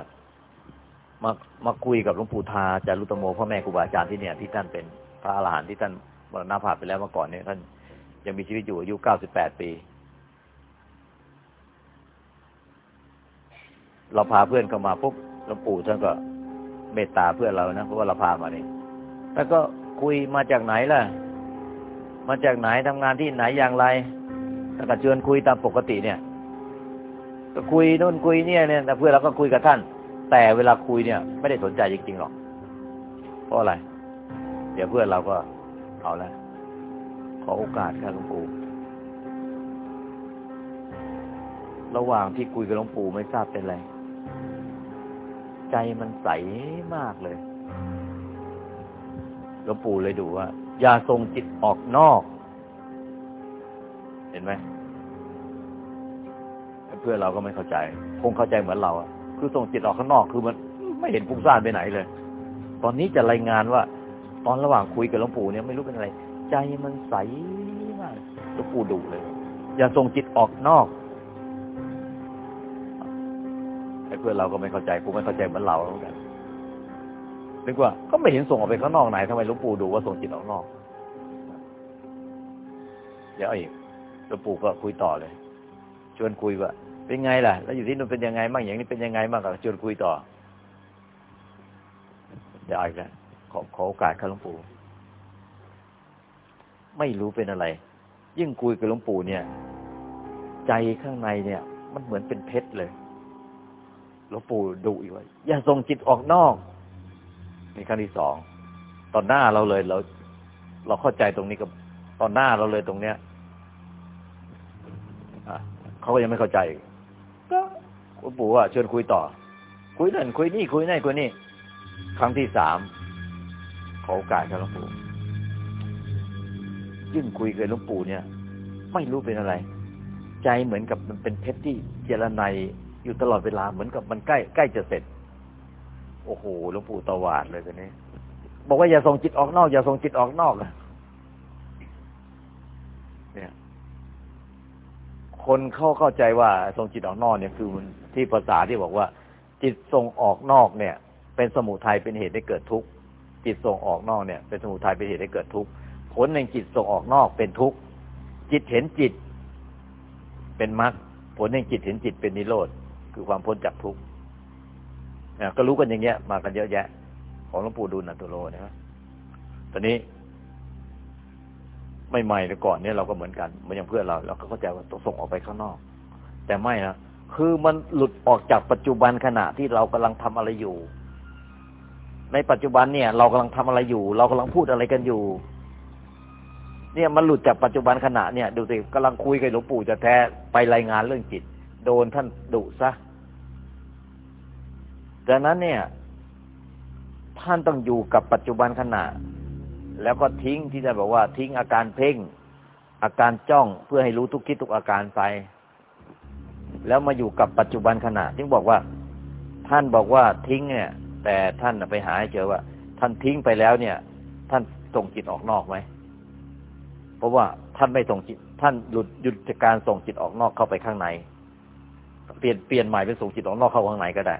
Speaker 2: มามาคุยกับหลวงปู่ทาจารุตโมพ่อแม่ครูบาอาจารย์ที่เนี่ย ที่ท่านเป็นพระอรหันต์ที่ท่านมรณภาพไปแล้วเมื่อก่อนเนี่ยท่านยังมีชีวิตอยู่อายุเก้าสิบแปดปี เราพาเพื่อนเข้ามาปุ๊บหลวงปู่ท่านก็เมตตาเพื่อนเรานะเพราะว่าเราพามานี่แล้วก็คุยมาจากไหนล่ะ มาจากไหนทำงานที่ไหนอย่างไรแล้วก็เชิญคุยตามปกติเนี่ย ก็คุยนู่นคุยเนี่ยเนี่ยแต่เพื่อนเราก็คุยกับท่าน แต่เวลาคุยเนี่ย ไม่ได้สนใจจริงๆหรอกเพราะอะไร เดี๋ยวเพื่อนเราก็เอาละขอโอกาสครับหลวงปู่ระหว่างที่คุยกับหลวงปู่ไม่ทราบเป็นไร ใจมันใสมากเลยหลวงปู่เลยดูว่า อย่าส่งจิตออกนอก เห็นไหมเพื่อเราก็ไม่เข้าใจ คงเข้าใจเหมือนเราอะคือส่งจิตออกข้างนอกคือมันไม่เห็นฟุ้งซ่านไปไหนเลย ตอนนี้จะรายงานว่า ตอนระหว่างคุยกับหลวงปู่เนี่ยไม่รู้เป็นอะไร ใจมันใสมากหลวงปู่ดุเลย อย่าส่งจิตออกนอก เพื่อนเราก็ไม่เข้าใจกูไม่เข้าใจเหมือนเราเหมือนกันนึกว่าก็ไม่เห็นส่งออกไปข้างนอกไหนทำไมหลวงปู่ดูว่าส่งจิตออกนอกเดี๋ยวอีกหลวงปู่ก็คุยต่อเลย ชวนคุยว่า เป็นไงล่ะ แล้วอยู่ที่นู่นเป็นยังไงบ้างอย่างนี้เป็นยังไงบ้างก็ชวนคุยต่อเดี๋ยวอีกแล้วขอขอโอกาสครับหลวงปู่ไม่รู้เป็นอะไร ยิ่งคุยกับหลวงปู่เนี่ย ใจข้างในเนี่ย มันเหมือนเป็นเพชรเลย หลวงปู่ดุอีกว่าอย่าส่งจิตออกนอกนี่ครั้งที่สองตอนหน้าเราเลยเรา เราเข้าใจตรงนี้กับตอนหน้าเราเลยตรงเนี้ยเขาก็ยังไม่เข้าใจก็หลวงปู่ว่าชวนคุยต่อ คุยนั่นคุยนี่คุยนั่นคุยนี่ครั้งที่สามขอโอกาสครับหลวงปู่ยิ่งคุยกับหลวงปู่เนี่ย ไม่รู้เป็นอะไร ใจเหมือนกับมันเป็นเพชรที่เจรไน อยู่ตลอดเวลาเหมือนกับมันใกล้ใกล้จะเสร็จ โอ้โหหลวงปู่ตวาดเลยทีนี้ บอกว่าอย่าส่งจิตออกนอก อย่าส่งจิตออกนอกเนี่ย คนเข้าเข้าใจว่าส่งจิตออกนอกเนี่ยคือที่ภาษาที่บอกว่า จิตส่งออกนอกเนี่ย เป็นสมุทัยเป็นเหตุให้เกิดทุกข์จิตส่งออกนอกเนี่ย เป็นสมุทัยเป็นเหตุให้เกิดทุกข์ผลแห่งจิตส่งออกนอกเป็นทุกข์จิตเห็นจิตเป็นมรรคผลแห่งจิตเห็นจิตเป็นนิโรธ คือความพ้นจากทุกข์นะก็รู้กันอย่างเงี้ย มากันเยอะแยะ ของหลวงปู่ดูลนันตุโลนะครับตอนนี้ไม่ใหม่แต่ก่อนเนี่ยเราก็เหมือนกันมือนอย่างเพื่อนเราเราก็เข้าใจว่าต้องส่งออกไปข้างนอก แต่ไม่นะคือมันหลุดออกจากปัจจุบันขณะที่เรากำลังทำอะไรอยู่ ในปัจจุบันเนี่ย เรากำลังทำอะไรอยู่ เรากำลังพูดอะไรกันอยู่ เนี่ยมันหลุดจากปัจจุบันขณะเนี่ย ดูสิกำลังคุยกับหลวงปู่จะแท้ไปรายงานเรื่องจิต โดนท่านดุซะดังนั้นเนี่ย ท่านต้องอยู่กับปัจจุบันขณะ แล้วก็ทิ้งที่จะบอกว่า ทิ้งอาการเพ่ง อาการจ้องเพื่อให้รู้ทุกคิดทุกอาการไป แล้วมาอยู่กับปัจจุบันขณะที่บอกว่า ท่านบอกว่าทิ้งเนี่ย แต่ท่านไปหาให้เจอว่า ท่านทิ้งไปแล้วเนี่ย ท่านส่งจิตออกนอกไหมเพราะว่าท่านไม่ส่งจิต ท่านหลุดหยุดจากการส่งจิตออกนอกเข้าไปข้างใน เปลี่ยนเปลี่ยนใหม่เป็นส่งจิตออกนอกเข้าข้างในก็ได้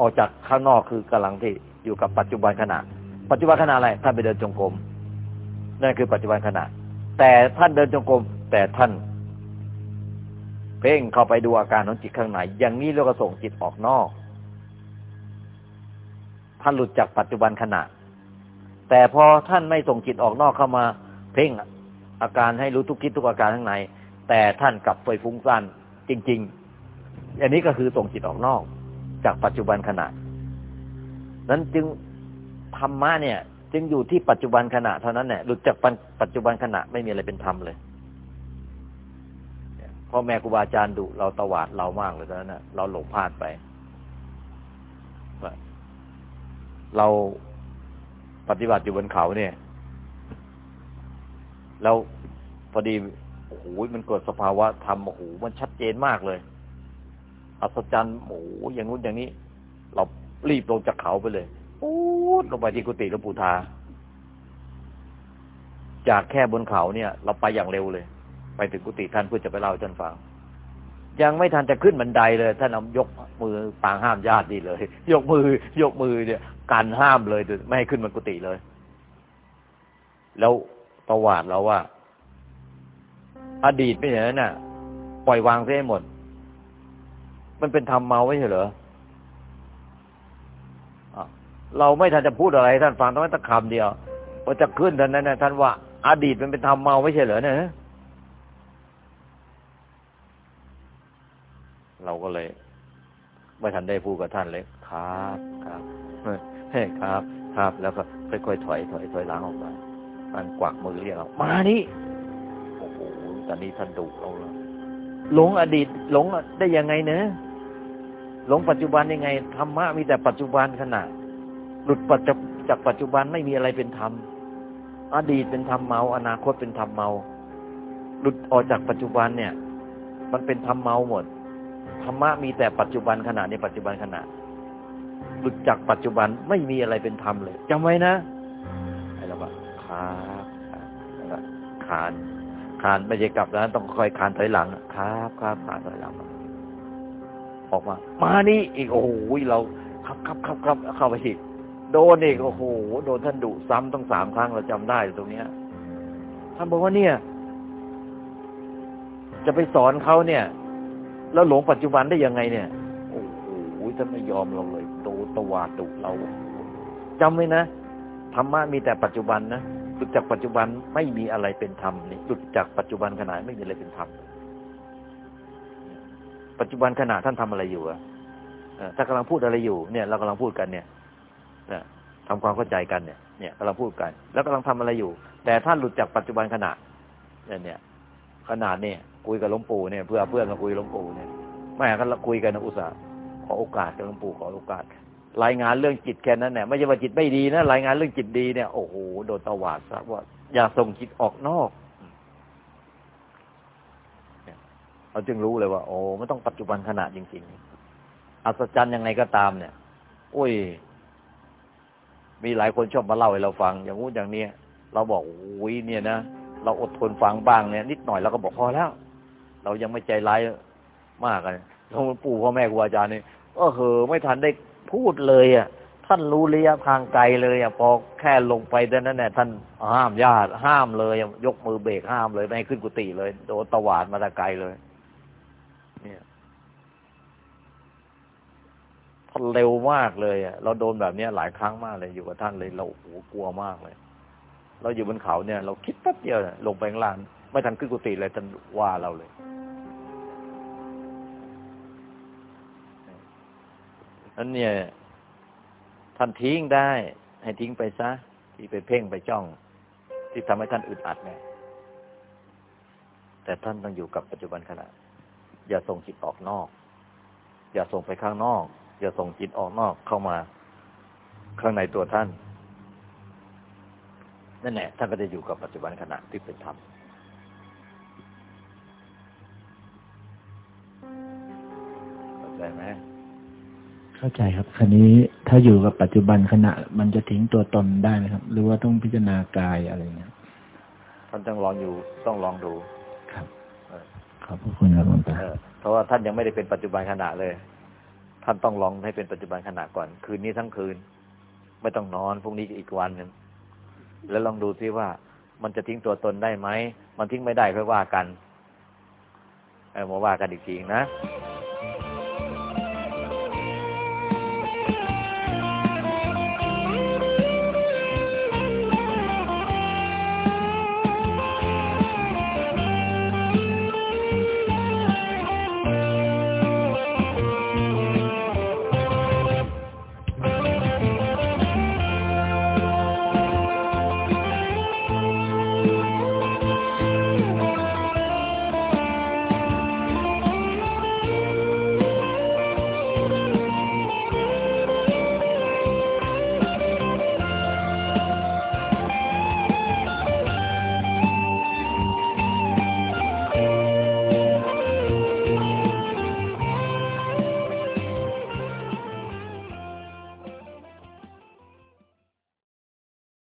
Speaker 2: ออกจากข้างนอกคือกำลังที่อยู่กับปัจจุบันขณะ ปัจจุบันขณะอะไรท่านไปเดินจงกรมนั่นคือปัจจุบันขณะ แต่ท่านเดินจงกรมแต่ท่าน เพ่งเข้าไปดูอาการของจิตข้างในอย่างนี้เราก็ส่งจิตออกนอกท่านหลุดจากปัจจุบันขณะ แต่พอท่านไม่ส่งจิตออกนอกเข้ามา เพ่งอาการให้รู้ทุกคิดทุกอาการข้างในแต่ท่านกลับไปฟุ้งซ่าน จริง ๆ อันนี้ก็คือส่งจิตออกนอก จากปัจจุบันขณะ นั้นจึงธรรมะเนี่ย จึงอยู่ที่ปัจจุบันขณะเท่านั้นแหละหลุดจากปัจจุบันขณะไม่มีอะไรเป็นธรรมเลยพ่อแม่ครูบาอาจารย์ดุเราตวาดเรามากเลยตอนนั้นนะเราหลงพลาดไปเราปฏิบัติอยู่บนเขาเนี่ย แล้วพอดี โอ้โหมันเกิดสภาวะธรรมโอ้โหมันชัดเจนมากเลย อัศจรรย์โอ้โหอย่างนู้นอย่างนี้ เรารีบลงจากเขาไปเลยปูดลงไปที่กุฏิหลวงปู่ทา จากแค่บนเขาเนี่ย เราไปอย่างเร็วเลย ไปถึงกุฏิท่านเพื่อจะไปเล่าท่านฟังยังไม่ทันจะขึ้นบันไดเลยท่านยกมือปางห้ามญาติดีเลย ยกมือ ยกมือเนี่ยกันห้ามเลยไม่ให้ขึ้นบนกุฏิเลย แล้วประวัติเราว่า อดีตไม่ใช่นั้นน่ะ ปล่อยวางเสียให้หมด มันเป็นธรรมเมาไม่ใช่เหรอเราไม่ทันจะพูดอะไรท่านฟังต้องแต่คำเดียวพอจะขึ้นท่านนั้นนะท่านว่าอดีตมันเป็นธรรมเมาไม่ใช่เหรอเนี่ยเราก็เลยไม่ทันได้พูดกับท่านเลยครับครับเฮ้ครับ ครับแล้วก็ค่อยๆถอยถอยถอยล้างออกมาท่านกวักมือเรียกเรามานี่ ตอนนี้ท่านดุเราแล้วหลงอดีต หลงได้ยังไงเนะหลงปัจจุบันยังไงธรรมะมีแต่ปัจจุบันขณะหลุดปัจจากปัจจุบันไม่มีอะไรเป็นธรรมอดีตเป็นธรรมเมา อนาคตเป็นธรรมเมา หลุดออกจากปัจจุบันเนี่ย มันเป็นธรรมเมาหมดธรรมะมีแต่ปัจจุบันขณะในปัจจุบันขณะหลุดจากปัจจุบันไม่มีอะไรเป็นธรรมเลยจำไว้นะไอ้เราก็ครับแล้วคานานไม่ใช่กลับแล้วต้องคอยคานถอยหลัง ครับครับคานถอยหลัง ออกมา มานี่อีกโอ้โหเราครับครับครับครับเข้าไปอีกโดนอีกโอ้โหโดนท่านดุซ้ำต้องสามครั้งเราจำได้ตรงเนี้ยท่านบอกว่าเนี่ย จะไปสอนเขาเนี่ย แล้วหลงปัจจุบันได้ยังไงเนี่ยโอ้โหท่านไม่ยอมเราเลยโตตวาดดุเราจำไว้นะธรรมะมีแต่ปัจจุบันนะ หลุดจากปัจจุบันไม่มีอะไรเป็นธรรมนี่หลุดจากปัจจุบันขณะไม่มีอะไรเป็นธรรมปัจจุบันขณะท่านทำอะไรอยู่อะถ้ากำลังพูดอะไรอยู่เนี่ยเรากำลังพูดกันเนี่ยนะทำความเข้าใจกันเนี่ย เนี่ยกำลังพูดกัน แล้วกำลังทำอะไรอยู่ แต่ท่านหลุดจากปัจจุบันขณะเนี่ยเนี่ยขนาดเนี่ยคุยกับหลวงปู่เนี่ยเพื่อเพื่อนมาคุยหลวงปู่เนี่ยแม่กันเราคุยกันนะอุตส่าห์ขอโอกาสกับหลวงปู่ขอโอกาส รายงานเรื่องจิตแค่นั้นเนี่ยไม่ใช่ว่าจิตไม่ดีนะรายงานเรื่องจิตดีเนี่ยโอ้โหโดนตวาดซะว่าอย่าส่งจิตออกนอกเราจึงรู้เลยว่า โอ้ไม่ต้องปัจจุบันขณะจริง ๆ อัศจรรย์ยังไงก็ตามเนี่ยโอ้ย มีหลายคนชอบมาเล่าให้เราฟัง อย่างงู้นอย่างเนี้ยเราบอกโอ้ยเนี่ยนะเราอดทนฟังบ้างเนี่ย นิดหน่อยเราก็บอกพอแล้ว เรายังไม่ใจร้ายมากเลยหลวงปู่พ่อแม่ครูอาจารย์นี่ก็เหอไม่ทันได้ พูดเลยอะ ท่านรู้ระยะทางไกลเลยอะพอแค่ลงไปเท่านั้นแหละท่านห้ามญาติห้ามเลยยกมือเบรกห้ามเลย ไม่ขึ้นกุฏิเลย โดนตวาดมาตะไกลเลย เนี่ยท่านเร็วมากเลยอะเราโดนแบบนี้หลายครั้งมากเลยอยู่กับท่านเลยเราโอ้กลัวมากเลย เราอยู่บนเขาเนี่ย เราคิดแป๊บเดียวลงไปข้างล่างไม่ทันขึ้นกุฏิเลยท่านว่าเราเลย อันเนี่ย ท่านทิ้งได้ ให้ทิ้งไปซะ ที่ไปเพ่งไปจ้อง ที่ทำให้ท่านอึดอัดเนี่ยแต่ท่านต้องอยู่กับปัจจุบันขณะ อย่าส่งจิตออกนอก อย่าส่งไปข้างนอก อย่าส่งจิตออกนอกเข้ามาข้างในตัวท่านนั่นแหละท่านก็จะอยู่กับปัจจุบันขณะที่เป็นธรรม
Speaker 5: เข้าใจครับคราวนี้ถ้าอยู่กับปัจจุบันขณะ มันจะทิ้งตัวตนได้ไหมครับ หรือว่าต้องพิจารณากายอะไรเงี้ย
Speaker 2: ท่านต้องลองอยู่ต้องลองดู
Speaker 5: ครับขอบพระคุณครับหลวงตา
Speaker 2: เพราะว่าท่านยังไม่ได้เป็นปัจจุบันขณะเลย ท่านต้องลองให้เป็นปัจจุบันขณะก่อน คืนนี้ทั้งคืน ไม่ต้องนอนพรุ่งนี้อีกวันหนึ่งแล้วลองดูซิว่ามันจะทิ้งตัวตนได้ไหม มันทิ้งไม่ได้ค่อยว่ากัน เอามาว่ากันอีกทีนะ